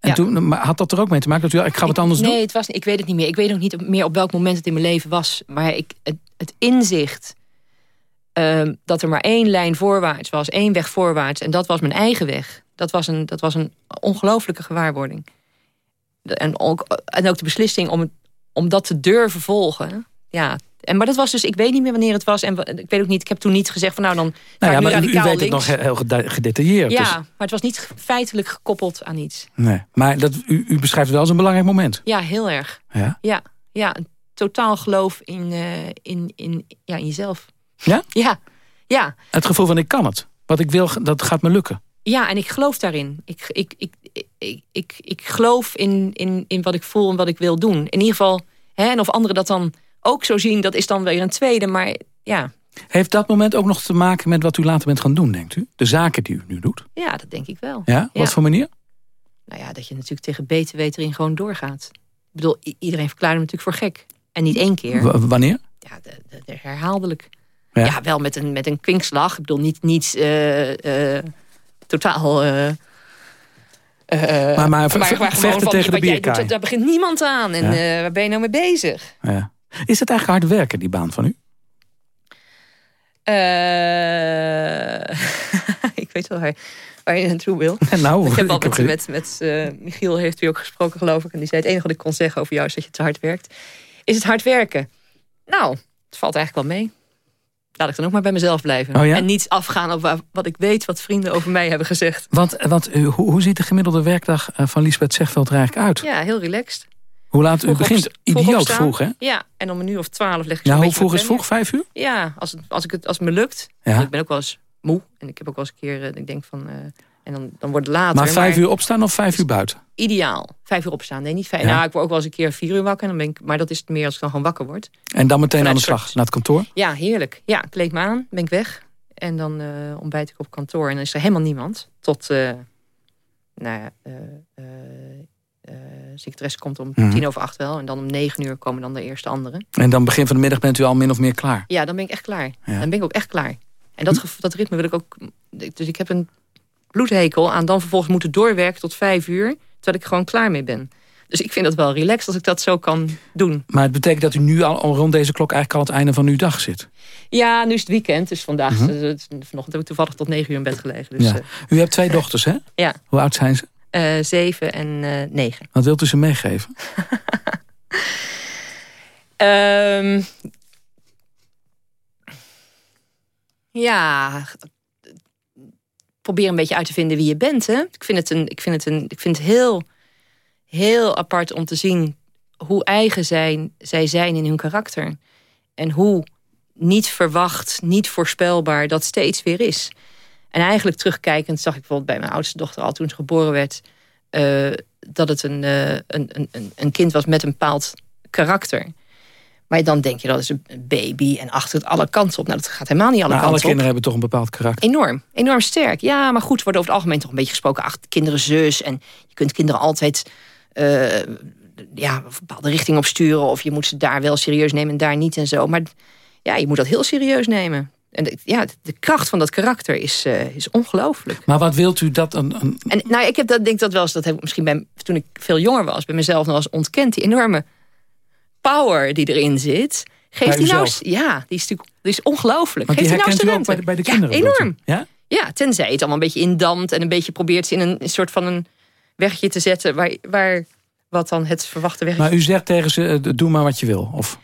En ja. toen, maar had dat er ook mee te maken dat u ik ga wat anders nee, doen? Nee, het was, ik weet het niet meer. Ik weet ook niet meer op welk moment het in mijn leven was. Maar ik, het, het inzicht uh, dat er maar één lijn voorwaarts was, één weg voorwaarts, en dat was mijn eigen weg. Dat was een, dat was een ongelooflijke gewaarwording. En ook, en ook de beslissing om, om dat te durven volgen. Ja, en, maar dat was dus, ik weet niet meer wanneer het was. En ik weet ook niet, ik heb toen niet gezegd van nou dan nou ja, maar u, u weet links. het nog heel gedetailleerd. Ja, dus. maar het was niet feitelijk gekoppeld aan iets. Nee, maar dat, u, u beschrijft het wel als een belangrijk moment. Ja, heel erg. Ja? Ja, ja een totaal geloof in, uh, in, in, ja, in jezelf. Ja? Ja, ja. Het gevoel van ik kan het. Wat ik wil, dat gaat me lukken. Ja, en ik geloof daarin. Ik, ik, ik, ik, ik, ik geloof in, in, in wat ik voel en wat ik wil doen. In ieder geval, hè, en of anderen dat dan ook zo zien, dat is dan weer een tweede. Maar ja, Heeft dat moment ook nog te maken met wat u later bent gaan doen, denkt u? De zaken die u nu doet? Ja, dat denk ik wel. Ja? Wat voor manier? Nou ja, dat je natuurlijk tegen beter weten in gewoon doorgaat. Ik bedoel, iedereen verklaarde hem natuurlijk voor gek. En niet één keer. W wanneer? Ja, de, de, de herhaaldelijk. Ja. ja. wel met een, met een kwinkslag. Ik bedoel, niet, niet uh, uh, totaal... Uh, maar, maar, maar, maar vechten tegen de bierkaai. Daar begint niemand aan. En ja. waar ben je nou mee bezig? Ja. Is het eigenlijk hard werken, die baan van u? ik weet wel waar, waar je naartoe wil. nou, ik heb altijd met, met uh, Michiel heeft u ook gesproken, geloof ik. En die zei, het enige wat ik kon zeggen over jou is dat je te hard werkt. Is het hard werken? Nou, het valt eigenlijk wel mee. Laat ik dan ook maar bij mezelf blijven. Oh ja? En niet afgaan op wat ik weet, wat vrienden over mij hebben gezegd. Want, want uh, hoe, hoe ziet de gemiddelde werkdag van Lisbeth Zegveld er eigenlijk uit? Ja, heel relaxed. Hoe laat u begint? Idioot vroeg, hè? Ja, en om een uur of twaalf leg ik Ja, hoe vroeg is vroeg? Vijf uur? Ja, als het, als ik het, als het me lukt. Ja. Ik ben ook wel eens moe. En ik heb ook wel eens een keer, uh, ik denk van... Uh, en dan, dan wordt het later. Maar vijf maar, uur opstaan of vijf uur buiten? Ideaal. Vijf uur opstaan. Nee, niet vijf. Ja. Nou, ik word ook wel eens een keer vier uur wakker. Dan ben ik, maar dat is het meer als ik dan gewoon wakker word. En dan meteen aan de slag, naar het kantoor? Ja, heerlijk. Ja, kleed me aan, ben ik weg. En dan uh, ontbijt ik op kantoor. En dan is er helemaal niemand. Tot, nou ja... Uh, secretaresse komt om mm. tien over acht wel. En dan om negen uur komen dan de eerste anderen. En dan begin van de middag bent u al min of meer klaar? Ja, dan ben ik echt klaar. Ja. Dan ben ik ook echt klaar. En dat, dat ritme wil ik ook... Dus ik heb een bloedhekel aan dan vervolgens moeten doorwerken tot vijf uur... terwijl ik gewoon klaar mee ben. Dus ik vind dat wel relaxed als ik dat zo kan doen. Maar het betekent dat u nu al rond deze klok eigenlijk al het einde van uw dag zit? Ja, nu is het weekend. Dus vandaag, mm -hmm. vanochtend heb ik toevallig tot negen uur in bed gelegen. Dus, ja. uh, u hebt twee dochters, hè? Ja. Hoe oud zijn ze? Uh, zeven en uh, negen. Wat wilt u ze meegeven? um, ja, probeer een beetje uit te vinden wie je bent. Hè? Ik vind het, een, ik vind het, een, ik vind het heel, heel apart om te zien hoe eigen zijn, zij zijn in hun karakter. En hoe niet verwacht, niet voorspelbaar dat steeds weer is. En eigenlijk terugkijkend zag ik bijvoorbeeld bij mijn oudste dochter al toen ze geboren werd... Uh, dat het een, uh, een, een, een kind was met een bepaald karakter. Maar dan denk je dat is een baby en achter het alle kanten op. Nou, dat gaat helemaal niet alle maar kanten alle kinderen hebben toch een bepaald karakter? Enorm, enorm sterk. Ja, maar goed, wordt over het algemeen toch een beetje gesproken... ach, kinderen zus en je kunt kinderen altijd... Uh, ja, een bepaalde richting op sturen... of je moet ze daar wel serieus nemen en daar niet en zo. Maar ja, je moet dat heel serieus nemen. En de, ja, de kracht van dat karakter is, uh, is ongelooflijk. Maar wat wilt u dat... Een, een... En, nou, ik heb dat, denk dat wel eens, dat heb ik misschien bij, toen ik veel jonger was... bij mezelf nog eens ontkend, die enorme power die erin zit... Geeft die nou, ja, die is natuurlijk die is ongelooflijk. Want die Geeft herkent nou ook bij de, bij de kinderen? Ja, enorm. Ja? ja, tenzij het allemaal een beetje indampt... en een beetje probeert ze in een, een soort van een wegje te zetten... waar, waar wat dan het verwachte weg Maar u zegt tegen ze, doe maar wat je wil, of...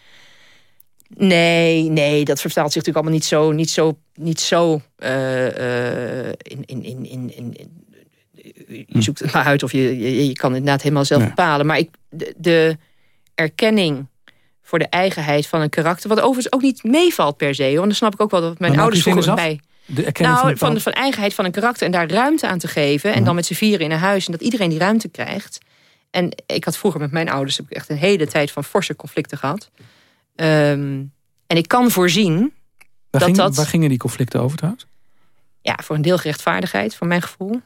Nee, nee, dat vertaalt zich natuurlijk allemaal niet zo, niet zo, niet zo uh, uh, in, in, in, in, in, je zoekt het maar uit of je, je, je kan het inderdaad helemaal zelf bepalen. Maar ik, de, de erkenning voor de eigenheid van een karakter, wat overigens ook niet meevalt per se. hoor. Want dan snap ik ook wel dat mijn Maar ouders vroeger eens af? bij. De erkenning Nou, van, een van, eigenheid van een karakter en daar ruimte aan te geven. En dan met z'n vieren in een huis en dat iedereen die ruimte krijgt. En ik had vroeger met mijn ouders heb ik echt een hele tijd van forse conflicten gehad. Ehm, en ik kan voorzien waar, dat ging- dat... waar gingen die conflicten over trouwens? Ja, voor een deel gerechtvaardigheid, voor mijn gevoel.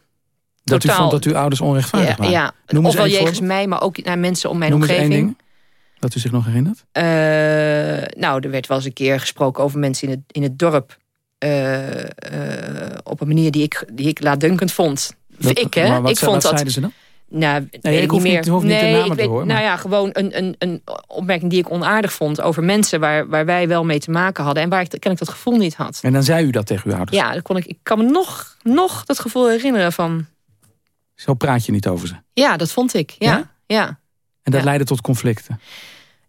Dat u Totaal- vond dat uw ouders onrechtvaardig Ja, waren? ja. Noem ofwel jegens mij, maar ook naar mensen om mijn Noem eens één omgeving. ding dat u zich nog herinnert. Eh, nou, er werd wel eens een keer gesproken over mensen in het, in het dorp. eh, eh, op een manier die ik, die ik laatdunkend vond. Dat- ik, hè? ik vond wat dat. zeiden ze dan? Nou, weet ik ik hoef niet niet- meer. hoef niet de nee, namen ik te horen, Nou ja, gewoon een, een, een opmerking die ik onaardig vond over mensen waar, waar wij wel mee te maken hadden. En waar ik ken ik dat gevoel niet had. En dan zei u dat tegen uw ouders? Ja, dan kon ik, ik kan me nog, nog dat gevoel herinneren van. Zo praat je niet over ze. Ja, dat vond ik. Ja, Ja? ja. En dat Ja. leidde tot conflicten.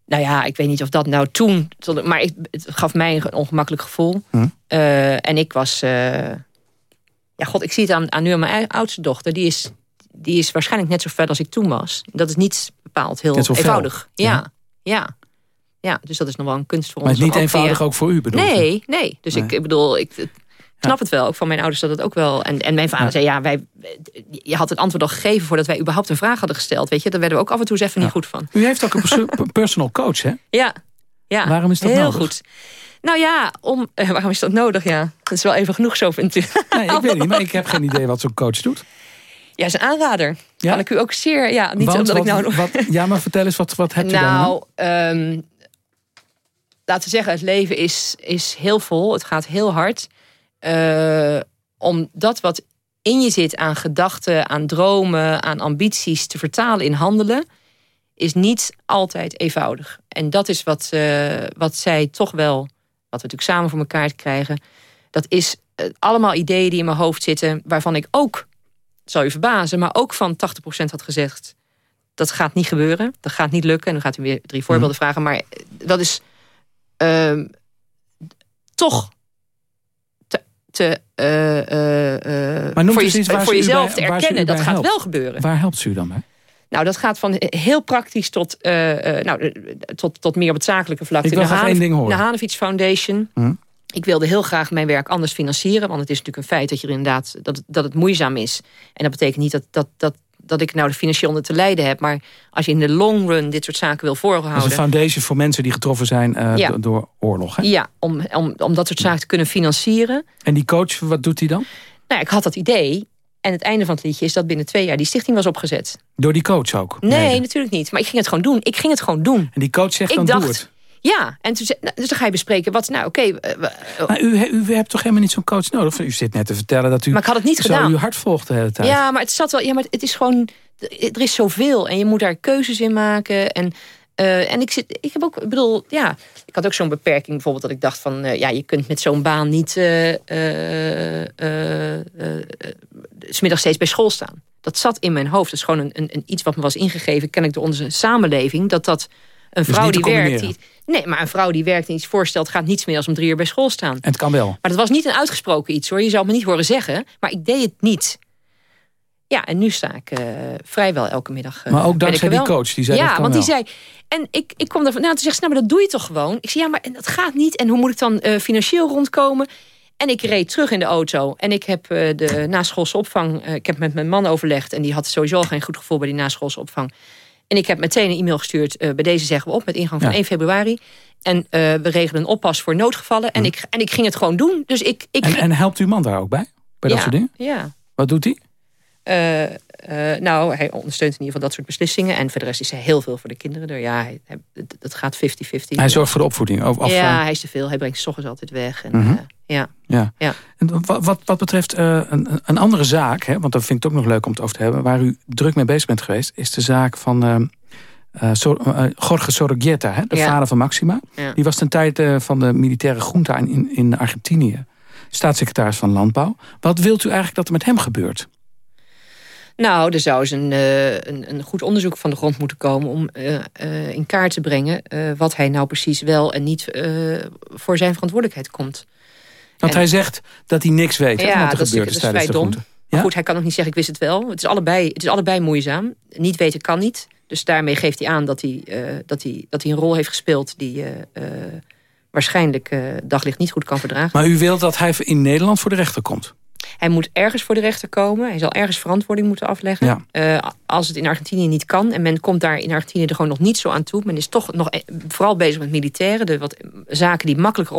Nou ja, ik weet niet of dat nou toen... Maar ik, het gaf mij een ongemakkelijk gevoel. Hm. Eh, en ik was... eh, ja, god, ik zie het aan, aan nu aan mijn oudste dochter. Die is, die is waarschijnlijk net zo ver als ik toen was. Dat is niet bepaald heel eenvoudig. Ja, Ja. ja, ja. dus dat is nog wel een kunst voor Maar ons. het is niet eenvoudig weer- ook voor u, bedoel Nee, nee. Dus Nee. Ik, ik bedoel, ik snap het wel. Ook van mijn ouders dat het ook wel... En, en mijn vader Ja. zei, ja, wij, je had het antwoord al gegeven... voordat wij überhaupt een vraag hadden gesteld. Weet je, daar werden we ook af en toe eens even niet goed van. U heeft ook een perso- personal coach, hè? Ja, ja. Waarom is dat heel nodig? goed. Nou ja, om, eh, waarom is dat nodig? Ja, dat is wel even genoeg zo, vindt u. Nee, ik weet niet, maar ik heb geen idee wat zo'n coach doet. Ja, is een aanrader. Ja? Kan ik u ook zeer... Ja, niet Want omdat ik nou nog... wat- ja, maar vertel eens, wat, wat hebt u dan? Nou, ehm, laten we zeggen, het leven is, is heel vol. Het gaat heel hard. Eh, om dat wat in je zit aan gedachten, aan dromen, aan ambities te vertalen in handelen, is niet altijd eenvoudig. En dat is wat, eh, wat zij toch wel, wat we natuurlijk samen voor elkaar krijgen. Dat is eh, allemaal ideeën die in mijn hoofd zitten, waarvan ik ook, zal u verbazen, maar ook van 80% had gezegd dat gaat niet gebeuren. Dat gaat niet lukken. En dan gaat u weer drie voorbeelden vragen. Maar dat is ehm, toch te, te, eh, eh, eh, Maar noemt voor, je- voor jezelf bij- te erkennen. Dat gaat helpt? wel gebeuren. Waar helpt ze u dan bij? Nou, dat gaat van heel praktisch tot, eh, eh, nou, eh, tot, tot meer op het zakelijke vlak. Ik wil De graag Hane- één ding horen. De Foundation. Hm? Ik wilde heel graag mijn werk anders financieren. Want het is natuurlijk een feit dat, je er inderdaad, dat, het- dat het moeizaam is. En dat betekent niet dat, dat, dat, dat ik nou de financieel onder te lijden heb. Maar als je in de long run dit soort zaken wil Dat is een voorhouden... foundation voor mensen die getroffen zijn eh, Ja. door oorlog. Hè? Ja, om, om, om dat soort zaken te kunnen financieren. En die coach, wat doet hij dan? Nou, ik had dat idee. En het einde van het liedje is dat binnen twee jaar die stichting was opgezet. Door die coach ook? Nee, natuurlijk niet. Maar ik ging het gewoon doen. Ik ging het gewoon doen. En die coach zegt ik dan dacht, doe het. Ja, en toen, nou, dus dan ga je bespreken. Wat, nou oké. eh, eh, Maar u, u hebt toch helemaal niet zo'n coach nodig? U zit net te vertellen dat u Maar ik had het niet zo gedaan. uw hart volgt de hele tijd. ja, maar het zat wel. Ja, maar het is gewoon. Er is zoveel en je moet daar keuzes in maken. En, eh, en ik zit. Ik heb ook. Ik bedoel, ja. Ik had ook zo'n beperking bijvoorbeeld dat ik dacht van. eh, ja, je kunt met zo'n baan niet. eh eh, eh, eh, s middags steeds bij school staan. Dat zat in mijn hoofd. Dat is gewoon een, een iets wat me was ingegeven, ken ik door onze samenleving. Dat dat een Dus vrouw die werkt. Die, nee, maar een vrouw die werkt en iets voorstelt, gaat niet 's middags om drie uur bij school staan. En het kan wel. Maar dat was niet een uitgesproken iets hoor. Je zou me niet horen zeggen. Maar ik deed het niet. Ja, en nu sta ik eh, vrijwel elke middag. eh, Maar ook dankzij die coach, die zei ja, dat kan want die zei. En ik, ik kwam ervan. Nou, toen zegt ze, nou, maar dat doe je toch gewoon? Ik zei, ja, maar dat gaat niet. En hoe moet ik dan eh, financieel rondkomen? En ik reed terug in de auto. En ik heb de naschoolse opvang. ik heb met mijn man overlegd. En die had sowieso geen goed gevoel bij die naschoolse opvang. En ik heb meteen een e-mail gestuurd. eh, bij deze zeggen we op met ingang van Ja. 1 februari. En eh, we regelen een oppas voor noodgevallen. En, ik, en ik ging het gewoon doen. Dus ik, ik En, en helpt uw man daar ook bij? Bij dat soort dingen? Ja. Wat doet hij? Eh, nou, hij ondersteunt in ieder geval dat soort beslissingen. En voor de rest is hij heel veel voor de kinderen. er. Ja, hij, het gaat 50-50. Hij zorgt voor de opvoeding. Of, ja, hij is te veel. Hij brengt s ochtends altijd weg. En, Mhm. Ja. Ja. Ja. En wat, wat, betreft eh, een, een andere zaak, hè, want dat vind ik ook nog leuk om het over te hebben, waar u druk mee bezig bent geweest, is de zaak van Sor- eh, Jorge Sorogeta, hè, de Ja. vader van Maxima. Ja. Die was ten tijde van de militaire junta in, in, in Argentinië. Staatssecretaris van Landbouw. Wat wilt u eigenlijk dat er met hem gebeurt? Nou, er zou eens een, een, een goed onderzoek van de grond moeten komen... om in kaart te brengen wat hij nou precies wel en niet voor zijn verantwoordelijkheid komt. Want En- hij zegt dat hij niks weet ja, wat er dat is, dat vrij de dom. groente. Maar Ja? goed, hij kan ook niet zeggen, ik wist het wel. Het is allebei, het is allebei moeizaam. Niet weten kan niet. Dus daarmee geeft hij aan dat hij, eh, dat hij, dat hij een rol heeft gespeeld... die eh, waarschijnlijk daglicht niet goed kan verdragen. Maar u wilt dat hij in Nederland voor de rechter komt? Hij moet ergens voor de rechter komen. Hij zal ergens verantwoording moeten afleggen. Ja. Eh, als het in Argentinië niet kan... en men komt daar in Argentinië er gewoon nog niet zo aan toe... men is toch nog e- vooral bezig met militairen... de wat zaken die makkelijker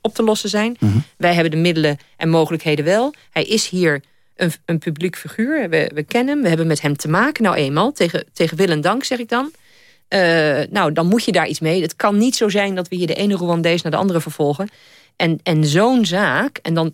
op te lossen zijn. Mhm. Wij hebben de middelen en mogelijkheden wel. Hij is hier een, een publiek figuur. We, we kennen hem, we hebben met hem te maken. Nou eenmaal, tegen, tegen wil en dank zeg ik dan. Eh, nou, dan moet je daar iets mee. Het kan niet zo zijn dat we hier de ene Rwandees naar de andere vervolgen. En, en zo'n zaak, en dan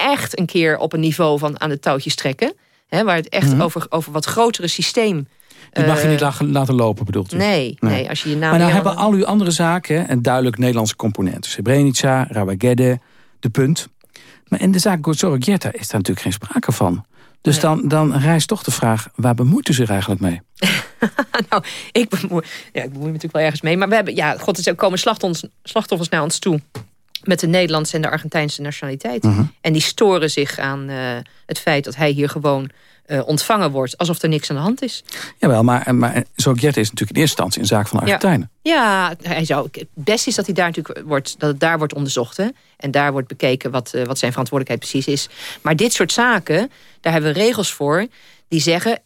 echt een keer op een niveau van aan de touwtjes trekken. Hè, waar het echt Mhm. over, over wat grotere systeem... Die mag je eh, niet la- laten lopen, bedoelt u? Nee, nee, als je je naam... Maar nou hebben al uw andere zaken een duidelijk Nederlandse component. Srebrenica, Rawagede, De Punt. Maar in de zaak Gorzogieta is daar natuurlijk geen sprake van. Dus dan, dan rijst toch de vraag, waar bemoeit u zich eigenlijk mee? nou, ik bemoei, ja, ik bemoei me natuurlijk wel ergens mee. Maar we hebben, ja, god, er komen slachtoffers, slachtoffers naar ons toe. Met de Nederlandse en de Argentijnse nationaliteit. Mhm. En die storen zich aan eh, het feit dat hij hier gewoon eh, ontvangen wordt. Alsof er niks aan de hand is. Jawel, maar, maar Zorgieta is natuurlijk in eerste instantie een zaak van Argentijnen. Ja, hij zou, het beste is dat, hij daar natuurlijk wordt, dat het daar wordt onderzocht. Hè? En daar wordt bekeken wat, eh, wat zijn verantwoordelijkheid precies is. Maar dit soort zaken, daar hebben we regels voor. Die zeggen,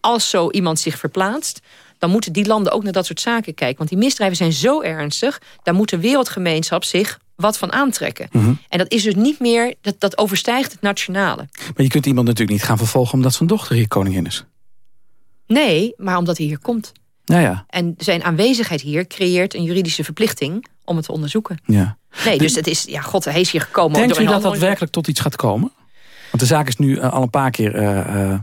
als zo iemand zich verplaatst... dan moeten die landen ook naar dat soort zaken kijken. Want die misdrijven zijn zo ernstig... daar moet de wereldgemeenschap zich wat van aantrekken. Mhm. En dat is dus niet meer, dat, dat overstijgt het nationale. Maar je kunt iemand natuurlijk niet gaan vervolgen... omdat zijn dochter hier koningin is. Nee, maar omdat hij hier komt. Nou ja, En zijn aanwezigheid hier creëert een juridische verplichting om het te onderzoeken. ja. Nee, dus het is, ja, god, hij is hier gekomen. Denkt u dat dat werkelijk tot iets gaat komen? Want de zaak is nu eh, al een paar keer eh, eh,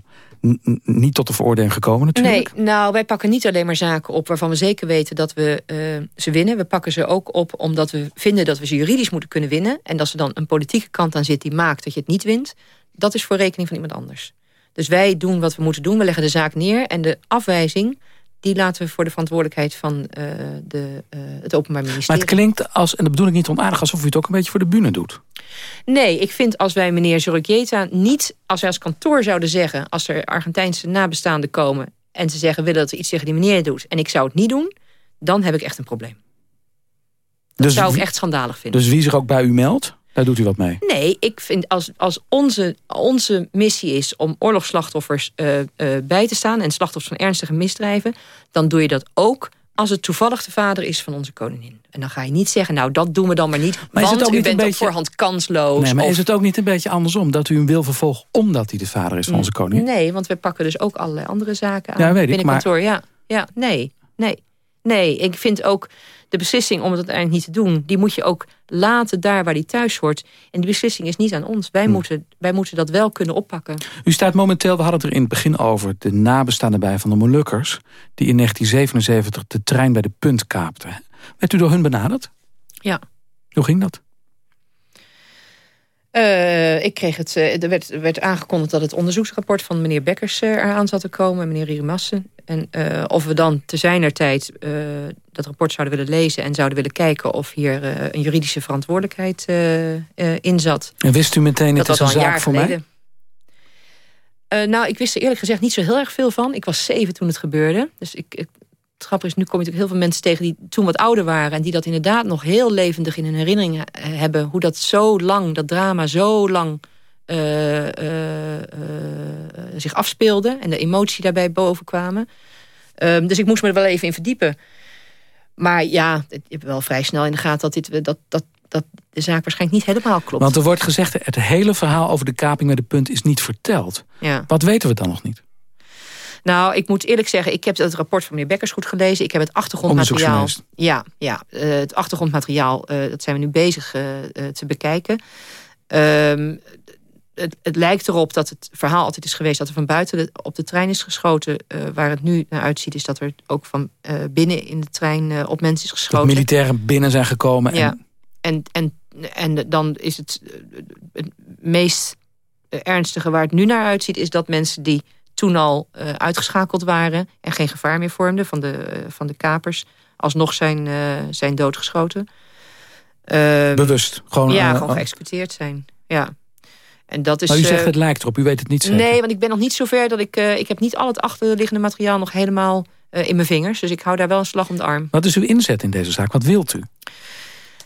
niet tot de veroordeling gekomen natuurlijk. Nee, nou, wij pakken niet alleen maar zaken op waarvan we zeker weten dat we eh, ze winnen. We pakken ze ook op omdat we vinden dat we ze juridisch moeten kunnen winnen. En dat er dan een politieke kant aan zit die maakt dat je het niet wint. Dat is voor rekening van iemand anders. Dus wij doen wat we moeten doen. We leggen de zaak neer. En de afwijzing, die laten we voor de verantwoordelijkheid van eh, de, eh, het Openbaar Maar Ministerie. het klinkt, als, en dat bedoel ik niet onaardig... alsof u het ook een beetje voor de bühne doet. Nee, ik vind als wij meneer Zorricchieta niet... als wij als kantoor zouden zeggen... als er Argentijnse nabestaanden komen... en ze zeggen willen dat we iets tegen die meneer doet... en ik zou het niet doen, dan heb ik echt een probleem. Dat Dus zou ik echt schandalig vinden. Dus wie zich ook bij u meldt, daar doet u wat mee. Nee, ik vind als, als onze, onze missie is om oorlogsslachtoffers eh, eh, bij te staan... en slachtoffers van ernstige misdrijven... dan doe je dat ook als het toevallig de vader is van onze koningin. En dan ga je niet zeggen, nou dat doen we dan maar niet... Maar is want het ook u niet een bent op beetje- voorhand kansloos. Nee, maar of- is het ook niet een beetje andersom? Dat u hem wil vervolgen omdat hij de vader is van onze koningin? Nee, want we pakken dus ook allerlei andere zaken aan Ja, weet ik, binnen maar- kantoor. Ja, ja, nee, nee. Nee, ik vind ook de beslissing om het uiteindelijk niet te doen... die moet je ook laten daar waar die thuis hoort. En die beslissing is niet aan ons. Wij, moeten, wij moeten dat wel kunnen oppakken. U staat momenteel, we hadden het er in het begin over... de nabestaanden bij van de Molukkers... die in 1977 de trein bij de punt kaapten. Werd u door hun benaderd? Ja. Hoe ging dat? Eh, ik kreeg het, eh, er werd, er werd aangekondigd dat het onderzoeksrapport van meneer Bekkers eh, eraan zat te komen, meneer Riemassen. En of we dan te zijner tijd dat rapport zouden willen lezen en zouden willen kijken of hier een juridische verantwoordelijkheid in zat. En wist u meteen, het dat is een zaak jaar voor geleden. Eh, nou, ik wist er eerlijk gezegd niet zo heel erg veel van. Ik was zeven toen het gebeurde. Dus ik, ik, het grappige is, nu kom je natuurlijk heel veel mensen tegen... die toen wat ouder waren... en die dat inderdaad nog heel levendig in hun herinnering eh, hebben. Hoe dat zo lang, dat drama zo lang... eh, eh, zich afspeelde en de emotie daarbij boven kwamen. Ehm, dus ik moest me er wel even in verdiepen. Maar ja, ik heb wel vrij snel in de gaten dat, dit, dat, dat, dat de zaak waarschijnlijk niet helemaal klopt. Want er wordt gezegd, het hele verhaal over de kaping met de punt is niet verteld. Ja. Wat weten we dan nog niet? Nou, ik moet eerlijk zeggen, ik heb het rapport van meneer Bekkers goed gelezen. Ik heb het achtergrondmateriaal. Ja, ja eh, het achtergrondmateriaal, eh, dat zijn we nu bezig eh, te bekijken. Ehm, het, het lijkt erop dat het verhaal altijd is geweest dat er van buiten de- op de trein is geschoten. Waar het nu naar uitziet, is dat er ook van binnen in de trein op mensen is Dat geschoten. militairen binnen zijn gekomen. Ja. En, En, en, en dan is het, het meest ernstige waar het nu naar uitziet... is dat mensen die toen al eh, uitgeschakeld waren... en geen gevaar meer vormden van de, eh, van de kapers... alsnog zijn, eh, zijn doodgeschoten. Ehm, bewust. Gewoon, ja, gewoon oh. geëxecuteerd zijn. Ja. En dat is, maar u zegt het lijkt erop, u weet het niet zeker. Nee, want ik ben nog niet zover dat ik... ik heb niet al het achterliggende materiaal nog helemaal in mijn vingers. Dus ik hou daar wel een slag om de arm. Wat is uw inzet in deze zaak? Wat wilt u?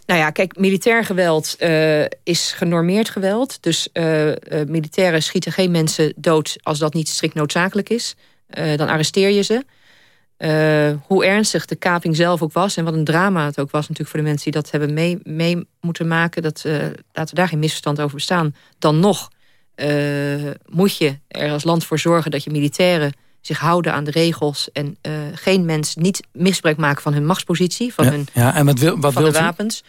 Nou ja, kijk, militair geweld eh, is genormeerd geweld. Dus eh, eh, militairen schieten geen mensen dood als dat niet strikt noodzakelijk is. Dan arresteer je ze. Hoe ernstig de kaping zelf ook was... en wat een drama het ook was natuurlijk voor de mensen... die dat hebben mee, mee moeten maken... Dat, laten we daar geen misverstand over bestaan. Dan nog moet je er als land voor zorgen... dat je militairen zich houden aan de regels... en eh, geen mens niet misbruik maken van hun machtspositie... van Ja, hun ja, en wat, wil, wat van de wapens.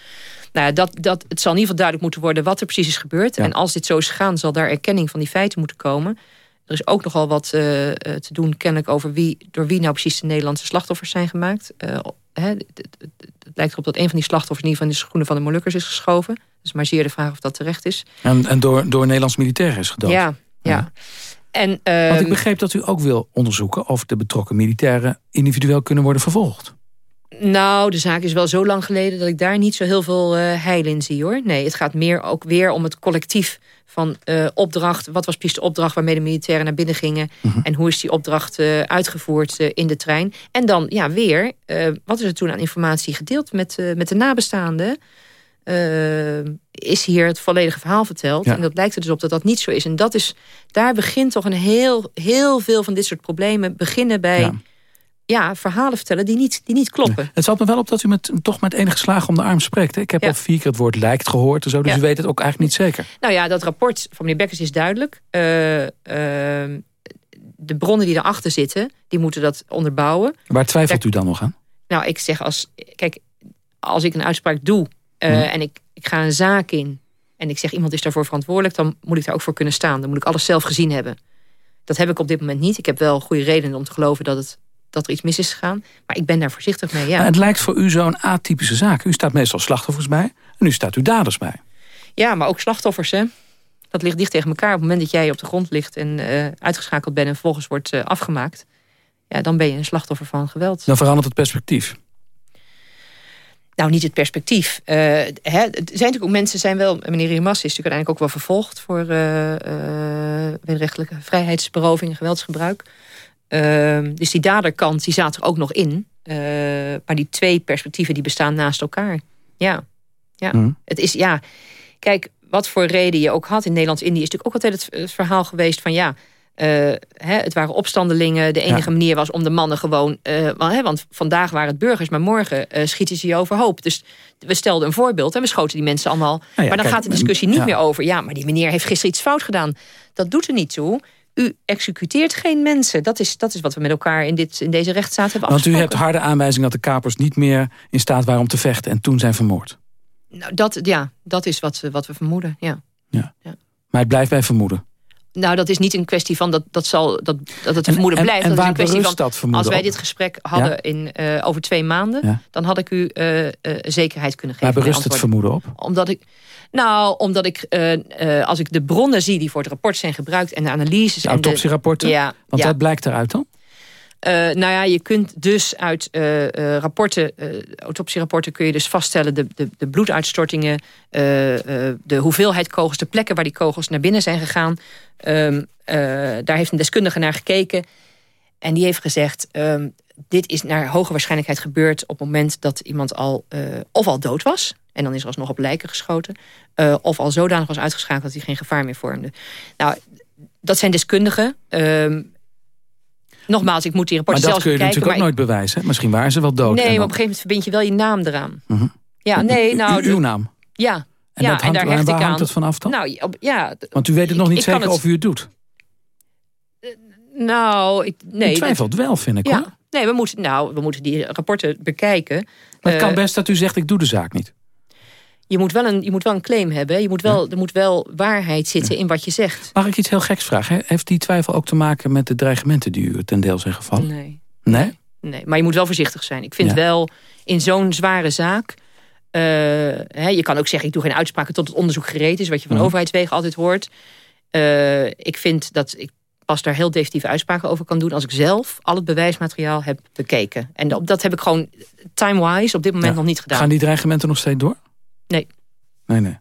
Nou ja, dat, dat, het zal in ieder geval duidelijk moeten worden wat er precies is gebeurd. En als dit zo is gegaan, zal daar erkenning van die feiten moeten komen. Er is ook nogal wat eh, eh, te doen kennelijk over wie, door wie nou precies de Nederlandse slachtoffers zijn gemaakt. Hè, het, het- het- het lijkt erop dat een van die slachtoffers in ieder geval in de schoenen van de Molukkers is geschoven. Dus maar zeer de vraag of dat terecht is. En, en door, door Nederlands militairen is gedood. Ja, ja. En, Want ehm, ik begreep dat u ook wil onderzoeken... of de betrokken militairen individueel kunnen worden vervolgd. Nou, de zaak is wel zo lang geleden dat ik daar niet zo heel veel eh heil in zie hoor. Nee, het gaat meer ook weer om het collectief van eh, opdracht. Wat was precies de opdracht waarmee de militairen naar binnen gingen? En hoe is die opdracht eh, uitgevoerd in de trein? En dan ja, weer, wat is er toen aan informatie gedeeld met, met de nabestaanden? Eh, is hier het volledige verhaal verteld. Ja. En dat lijkt er dus op dat dat niet zo is. En dat is, daar begint toch een heel, heel veel van dit soort problemen beginnen bij Ja. ja, verhalen vertellen die niet, die niet kloppen. Het valt me wel op dat u met, toch met enige slagen om de arm spreekt. Hè? Ik heb al vier keer het woord lijkt gehoord en zo, dus u weet het ook eigenlijk niet zeker. Nou ja, dat rapport van meneer Bekkers is duidelijk. Eh, ehm, de bronnen die erachter zitten, die moeten dat onderbouwen. Waar twijfelt u dan nog aan? Nou, ik zeg als... Kijk, als ik een uitspraak doe eh, Mhm. en ik, ik ga een zaak in... en ik zeg iemand is daarvoor verantwoordelijk... dan moet ik daar ook voor kunnen staan. Dan moet ik alles zelf gezien hebben. Dat heb ik op dit moment niet. Ik heb wel goede redenen om te geloven dat, het, dat er iets mis is gegaan. Maar ik ben daar voorzichtig mee, ja. Maar Het lijkt voor u zo'n atypische zaak. U staat meestal slachtoffers bij en nu staat u daders bij. Ja, maar ook slachtoffers, hè. Dat ligt dicht tegen elkaar. Op het moment dat jij op de grond ligt en eh, uitgeschakeld bent... en vervolgens wordt eh, afgemaakt... Ja, dan ben je een slachtoffer van geweld. Dan verandert het perspectief. Nou, niet het perspectief. Eh, hè, er zijn natuurlijk ook mensen, zijn wel, meneer Riemas is natuurlijk uiteindelijk ook wel vervolgd voor wederrechtelijke vrijheidsberoving en geweldsgebruik. Ehm, dus die daderkant, die zat er ook nog in. Maar die twee perspectieven die bestaan naast elkaar. Ja, ja. Mhm. het is ja. Kijk, wat voor reden je ook had in Nederlands-Indië is natuurlijk ook altijd het verhaal geweest van ja. Eh, hè, het waren opstandelingen. De enige Ja. manier was om de mannen gewoon... eh, hè, want vandaag waren het burgers, maar morgen eh, schieten ze je overhoop. Dus we stelden een voorbeeld en we schoten die mensen allemaal. ja, maar dan kijk, gaat de discussie niet ja. meer over... ja, maar die meneer heeft gisteren iets fout gedaan. Dat doet er niet toe. U executeert geen mensen. Dat is, dat is wat we met elkaar in, dit, in deze rechtsstaat hebben Want u afgesproken. hebt harde aanwijzingen dat de kapers niet meer in staat waren om te vechten en toen zijn vermoord. Nou, dat, ja, dat is wat, wat we vermoeden, ja. Maar het blijft bij vermoeden. Nou, dat is niet een kwestie van dat, dat, zal, dat, dat het En- vermoeden en- blijft. en dat is een kwestie van, dat vermoeden Als wij op? dit gesprek hadden Ja. in, eh, over twee maanden... Ja. dan had ik u eh, eh, zekerheid kunnen geven. Waar berust het vermoeden op? Omdat ik... Nou, omdat ik, als ik de bronnen zie die voor het rapport zijn gebruikt... en de analyses... De en autopsierapporten? Ja, Want dat blijkt eruit dan? Eh, nou ja, je kunt dus uit eh, eh, rapporten, autopsierapporten kun je dus vaststellen de, de, de bloeduitstortingen, de hoeveelheid kogels, de plekken waar die kogels naar binnen zijn gegaan. Ehm, eh, daar heeft een deskundige naar gekeken en die heeft gezegd, ehm, dit is naar hoge waarschijnlijkheid gebeurd op het moment dat iemand al of al dood was. En dan is er alsnog op lijken geschoten. of al zodanig was uitgeschakeld dat hij geen gevaar meer vormde. Nou, dat zijn deskundigen. Ehm, Nogmaals, ik moet die Maar rapporten dat zelf kun je bekijken. natuurlijk ook maar nooit bewijzen. Misschien waren ze wel dood. Nee, maar op een gegeven moment verbind je wel je naam eraan. Mhm. Ja, nee, nou... Uw naam. Ja, En ja dat hangt- en daar hecht waar ik hangt aan. het vanaf dan? Nou, ja, Want u weet het nog niet zeker of u het doet. nou, ik, nee. u twijfelt wel, vind ik ja, hoor. nee, we moeten, nou, we moeten die rapporten bekijken. Maar het Eh, kan best dat u zegt, ik doe de zaak niet. Je, moet wel een, je moet wel een claim hebben. Je moet wel, Er moet wel waarheid zitten in wat je zegt. Mag ik iets heel geks vragen? Heeft die twijfel ook te maken met de dreigementen die u ten deel zijn gevallen? Nee. Nee? Nee, maar je moet wel voorzichtig zijn. Ik vind Ja. wel, in zo'n zware zaak... eh, hè, je kan ook zeggen, ik doe geen uitspraken tot het onderzoek gereed is... wat je van Mhm. overheidswegen altijd hoort. Eh, ik vind dat ik pas daar heel definitieve uitspraken over kan doen... als ik zelf al het bewijsmateriaal heb bekeken. En dat, dat heb ik gewoon time-wise op dit moment nog niet gedaan. Gaan die dreigementen nog steeds door? Nee. Nee, nee.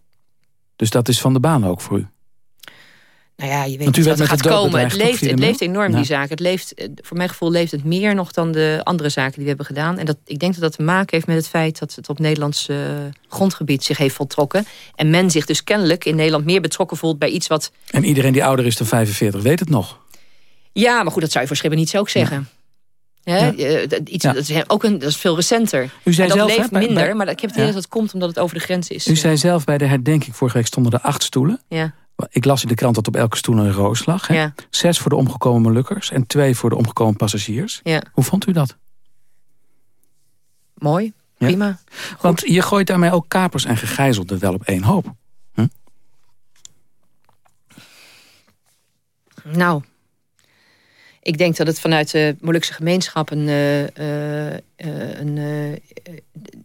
Dus dat is van de baan ook voor u? Nou ja, je weet niet wat er gaat komen. Het leeft, het leeft enorm, Ja. die zaak. Het leeft, eh, voor mijn gevoel leeft het meer nog dan de andere zaken die we hebben gedaan. En dat, ik denk dat dat te maken heeft met het feit dat het op Nederlands eh, grondgebied zich heeft voltrokken. En men zich dus kennelijk in Nederland meer betrokken voelt bij iets wat... En iedereen die ouder is dan 45 weet het nog. Ja, maar goed, dat zou je voor Srebrenica ook zeggen. Hè? Eh, dat, iets, Ja. dat, is ook een, dat is veel recenter. U zei en dat zelf, leeft minder, bij- maar ik heb het Ja. idee dat het komt omdat het over de grens is. U zei zelf bij de herdenking vorige week stonden er acht stoelen. Ja. Ik las in de krant dat op elke stoel een roos lag. Hè? Ja. Zes voor de omgekomen Molukkers en twee voor de omgekomen passagiers. Ja. Hoe vond u dat? Mooi, Ja? prima. Want je gooit daarmee ook kapers en gegijzelden wel op één hoop. Nou, ik denk dat het vanuit de Molukse gemeenschap een, eh, eh, eh, een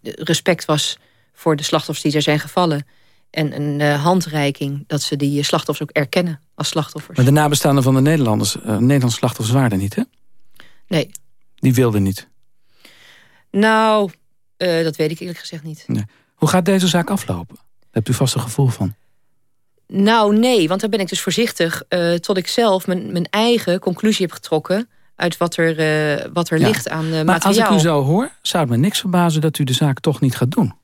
respect was voor de slachtoffers die er zijn gevallen. En een handreiking dat ze die slachtoffers ook erkennen als slachtoffers. Maar de nabestaanden van de Nederlanders, Nederlandse slachtoffers waren er niet, hè? Nee. Die wilden niet. Nou, dat weet ik eerlijk gezegd niet. Nee. Hoe gaat deze zaak aflopen? Daar hebt u vast een gevoel van. Nou, nee, want daar ben ik dus voorzichtig... eh, tot ik zelf mijn, mijn eigen conclusie heb getrokken... uit wat er, eh, wat er Ja. ligt aan eh, Maar materiaal. als ik u zo hoor, zou het me niks verbazen dat u de zaak toch niet gaat doen.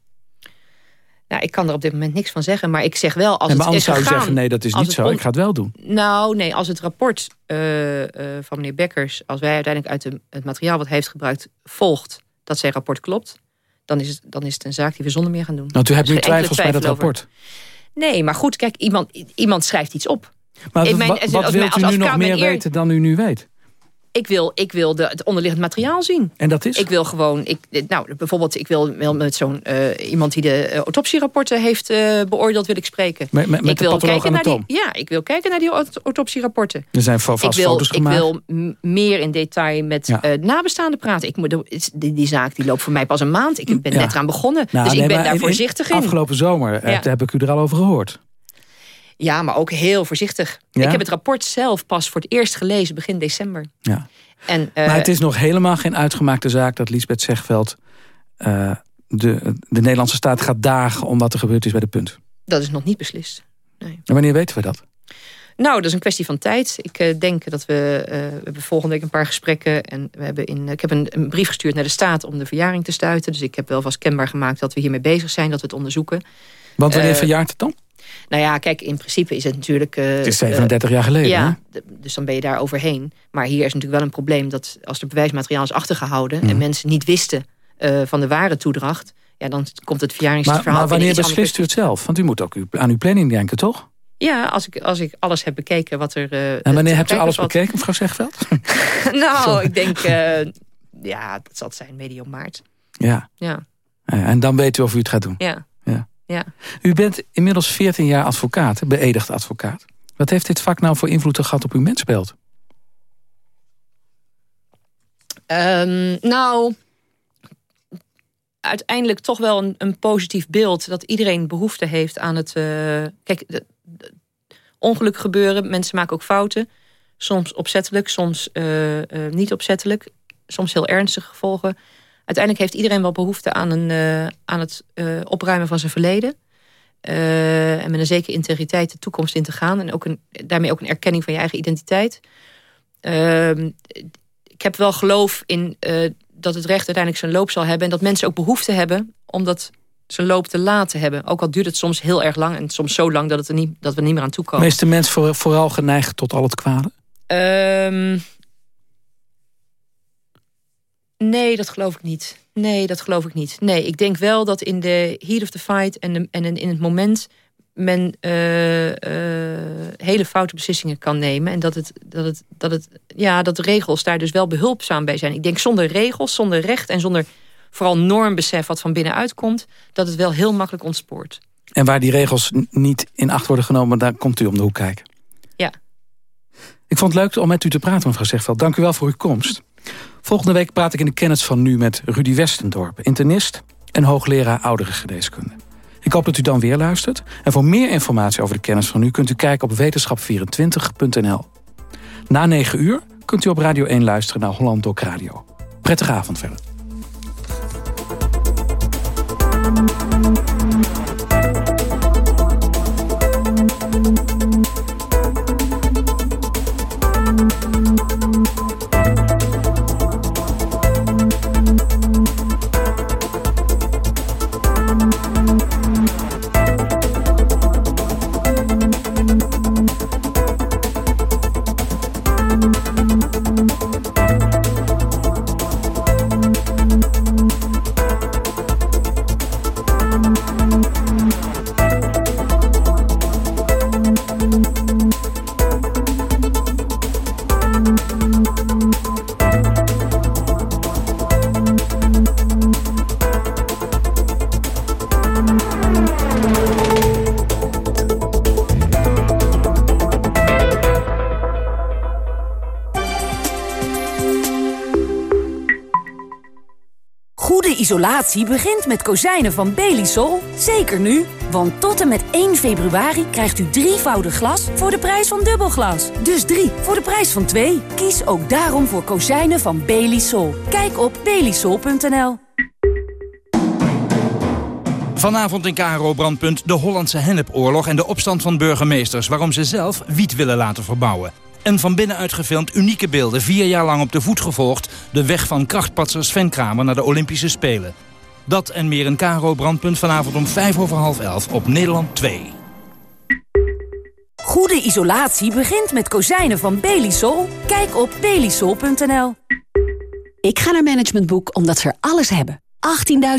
Ja, ik kan er op dit moment niks van zeggen. Maar ik zeg wel, als en maar het is anders zou je gegaan, zeggen, nee, dat is niet zo. Ik ga het wel doen. Nou, nee, als het rapport eh, eh, van meneer Bekkers... als wij uiteindelijk uit de- het materiaal wat hij heeft gebruikt... volgt dat zijn rapport klopt... dan is het, dan is het een zaak die we zonder meer gaan doen. Want u hebt nu is twijfels bij dat over. Nee, maar goed, kijk, iemand, iemand schrijft iets op. Maar Ik mijn- wat, wat wilt als u nu nog meer eer- weten dan u nu weet? Ik wil, ik wil de, het onderliggend materiaal zien. En dat is? Ik wil gewoon, ik, nou, bijvoorbeeld, ik wil met zo'n eh, iemand die de eh, autopsierapporten heeft eh, beoordeeld, wil ik spreken. Met- met- ik de wil kijken naar die. Ja, ik wil kijken naar die aut- autopsierapporten. Er zijn va- vast ik wil, foto's ik gemaakt. wil m- meer in detail met Ja. eh, nabestaanden praten. Ik moet, die, die zaak die loopt voor mij pas een maand. Ik ben Ja. net eraan begonnen. Nou, dus nee, ik ben daar voorzichtig in. Afgelopen zomer Ja. heb ik u er al over gehoord. Ja, maar ook heel voorzichtig. Ja? Ik heb het rapport zelf pas voor het eerst gelezen begin december. Ja. En, eh, maar het is nog helemaal geen uitgemaakte zaak dat Lisbeth Zegveld... eh, de, de Nederlandse staat gaat dagen om wat er gebeurd is bij de punt. Dat is nog niet beslist. En wanneer weten we dat? Nou, dat is een kwestie van tijd. Ik eh, denk dat we, we hebben volgende week een paar gesprekken. En we hebben in, ik heb een, een brief gestuurd naar de staat om de verjaring te stuiten. Dus ik heb wel vast kenbaar gemaakt dat we hiermee bezig zijn. Dat we het onderzoeken. Want wanneer verjaart het dan? Nou ja, kijk, in principe is het natuurlijk... eh, Het is 37 jaar geleden, Ja, d- dus dan ben je daar overheen. Maar hier is natuurlijk wel een probleem dat als er bewijsmateriaal is achtergehouden... Mhm. en mensen niet wisten eh, van de ware toedracht... ja, dan komt het verjaringsverhaal... Maar, maar wanneer beslist u het zelf? Want u moet ook aan uw planning denken, toch? Ja, als ik, als ik alles heb bekeken wat er... eh, En wanneer hebt u alles bekeken, mevrouw Zegveld? nou, ik denk... eh, ja, dat zal het zijn, medio maart. Ja. Ja, Ja, En dan weet u of u het gaat doen. ja, Ja. U bent inmiddels 14 jaar advocaat, beëdigd advocaat. Wat heeft dit vak nou voor invloed gehad op uw mensbeeld? Ehm, nou, uiteindelijk toch wel een, een positief beeld... dat iedereen behoefte heeft aan het... eh, kijk, de, de- ongeluk gebeuren, mensen maken ook fouten. Soms opzettelijk, soms eh, eh, niet opzettelijk. Soms heel ernstige gevolgen. Uiteindelijk heeft iedereen wel behoefte aan, een, eh, aan het eh, opruimen van zijn verleden. Eh, en met een zekere integriteit de toekomst in te gaan. En ook een, daarmee ook een erkenning van je eigen identiteit. Ehm, ik heb wel geloof in dat het recht uiteindelijk zijn loop zal hebben. En dat mensen ook behoefte hebben om dat zijn loop te laten hebben. Ook al duurt het soms heel erg lang. En soms zo lang dat, het er niet, dat we er niet meer aan toe komen. Meeste mensen voor, vooral geneigd tot al het kwade? Nee, dat geloof ik niet. Nee, dat geloof ik niet. Nee, ik denk wel dat in de heat of the fight en, de- en in het moment men eh, eh, hele foute beslissingen kan nemen. En dat, het, dat, het, dat, het, ja, dat regels daar dus wel behulpzaam bij zijn. Ik denk zonder regels, zonder recht en zonder vooral normbesef wat van binnenuit komt... dat het wel heel makkelijk ontspoort. En waar die regels niet in acht worden genomen, daar komt u om de hoek kijken. Ja. Ik vond het leuk om met u te praten, mevrouw Zegveld. Dank u wel voor uw komst. Volgende week praat ik in de kennis van nu met Rudy Westendorp, internist en hoogleraar ouderengeneeskunde. Ik hoop dat u dan weer luistert. En voor meer informatie over de kennis van nu kunt u kijken op wetenschap24.nl. Na 9 uur kunt u op Radio 1 luisteren naar Holland Doc Radio. Prettige avond verder. Isolatie begint met kozijnen van Belisol. Zeker nu, want tot en met 1 februari krijgt u drievoudig glas voor de prijs van dubbelglas. Dus drie voor de prijs van twee. Kies ook daarom voor kozijnen van Belisol. Kijk op belisol.nl. Vanavond in KRO Brandpunt de Hollandse hennepoorlog en de opstand van burgemeesters... waarom ze zelf wiet willen laten verbouwen. En van binnenuit gefilmd unieke beelden, vier jaar lang op de voet gevolgd... de weg van krachtpatser Sven Kramer naar de Olympische Spelen. Dat en meer in Karo Brandpunt vanavond om 5 over half 11 op Nederland 2. Goede isolatie begint met kozijnen van Belisol. Kijk op belisol.nl. Ik ga naar Management Boek omdat ze er alles hebben.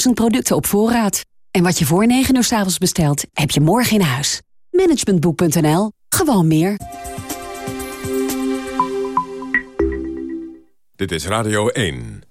18.000 producten op voorraad. En wat je voor 9 uur s avonds bestelt, heb je morgen in huis. Managementboek.nl. Gewoon meer. Dit is Radio 1.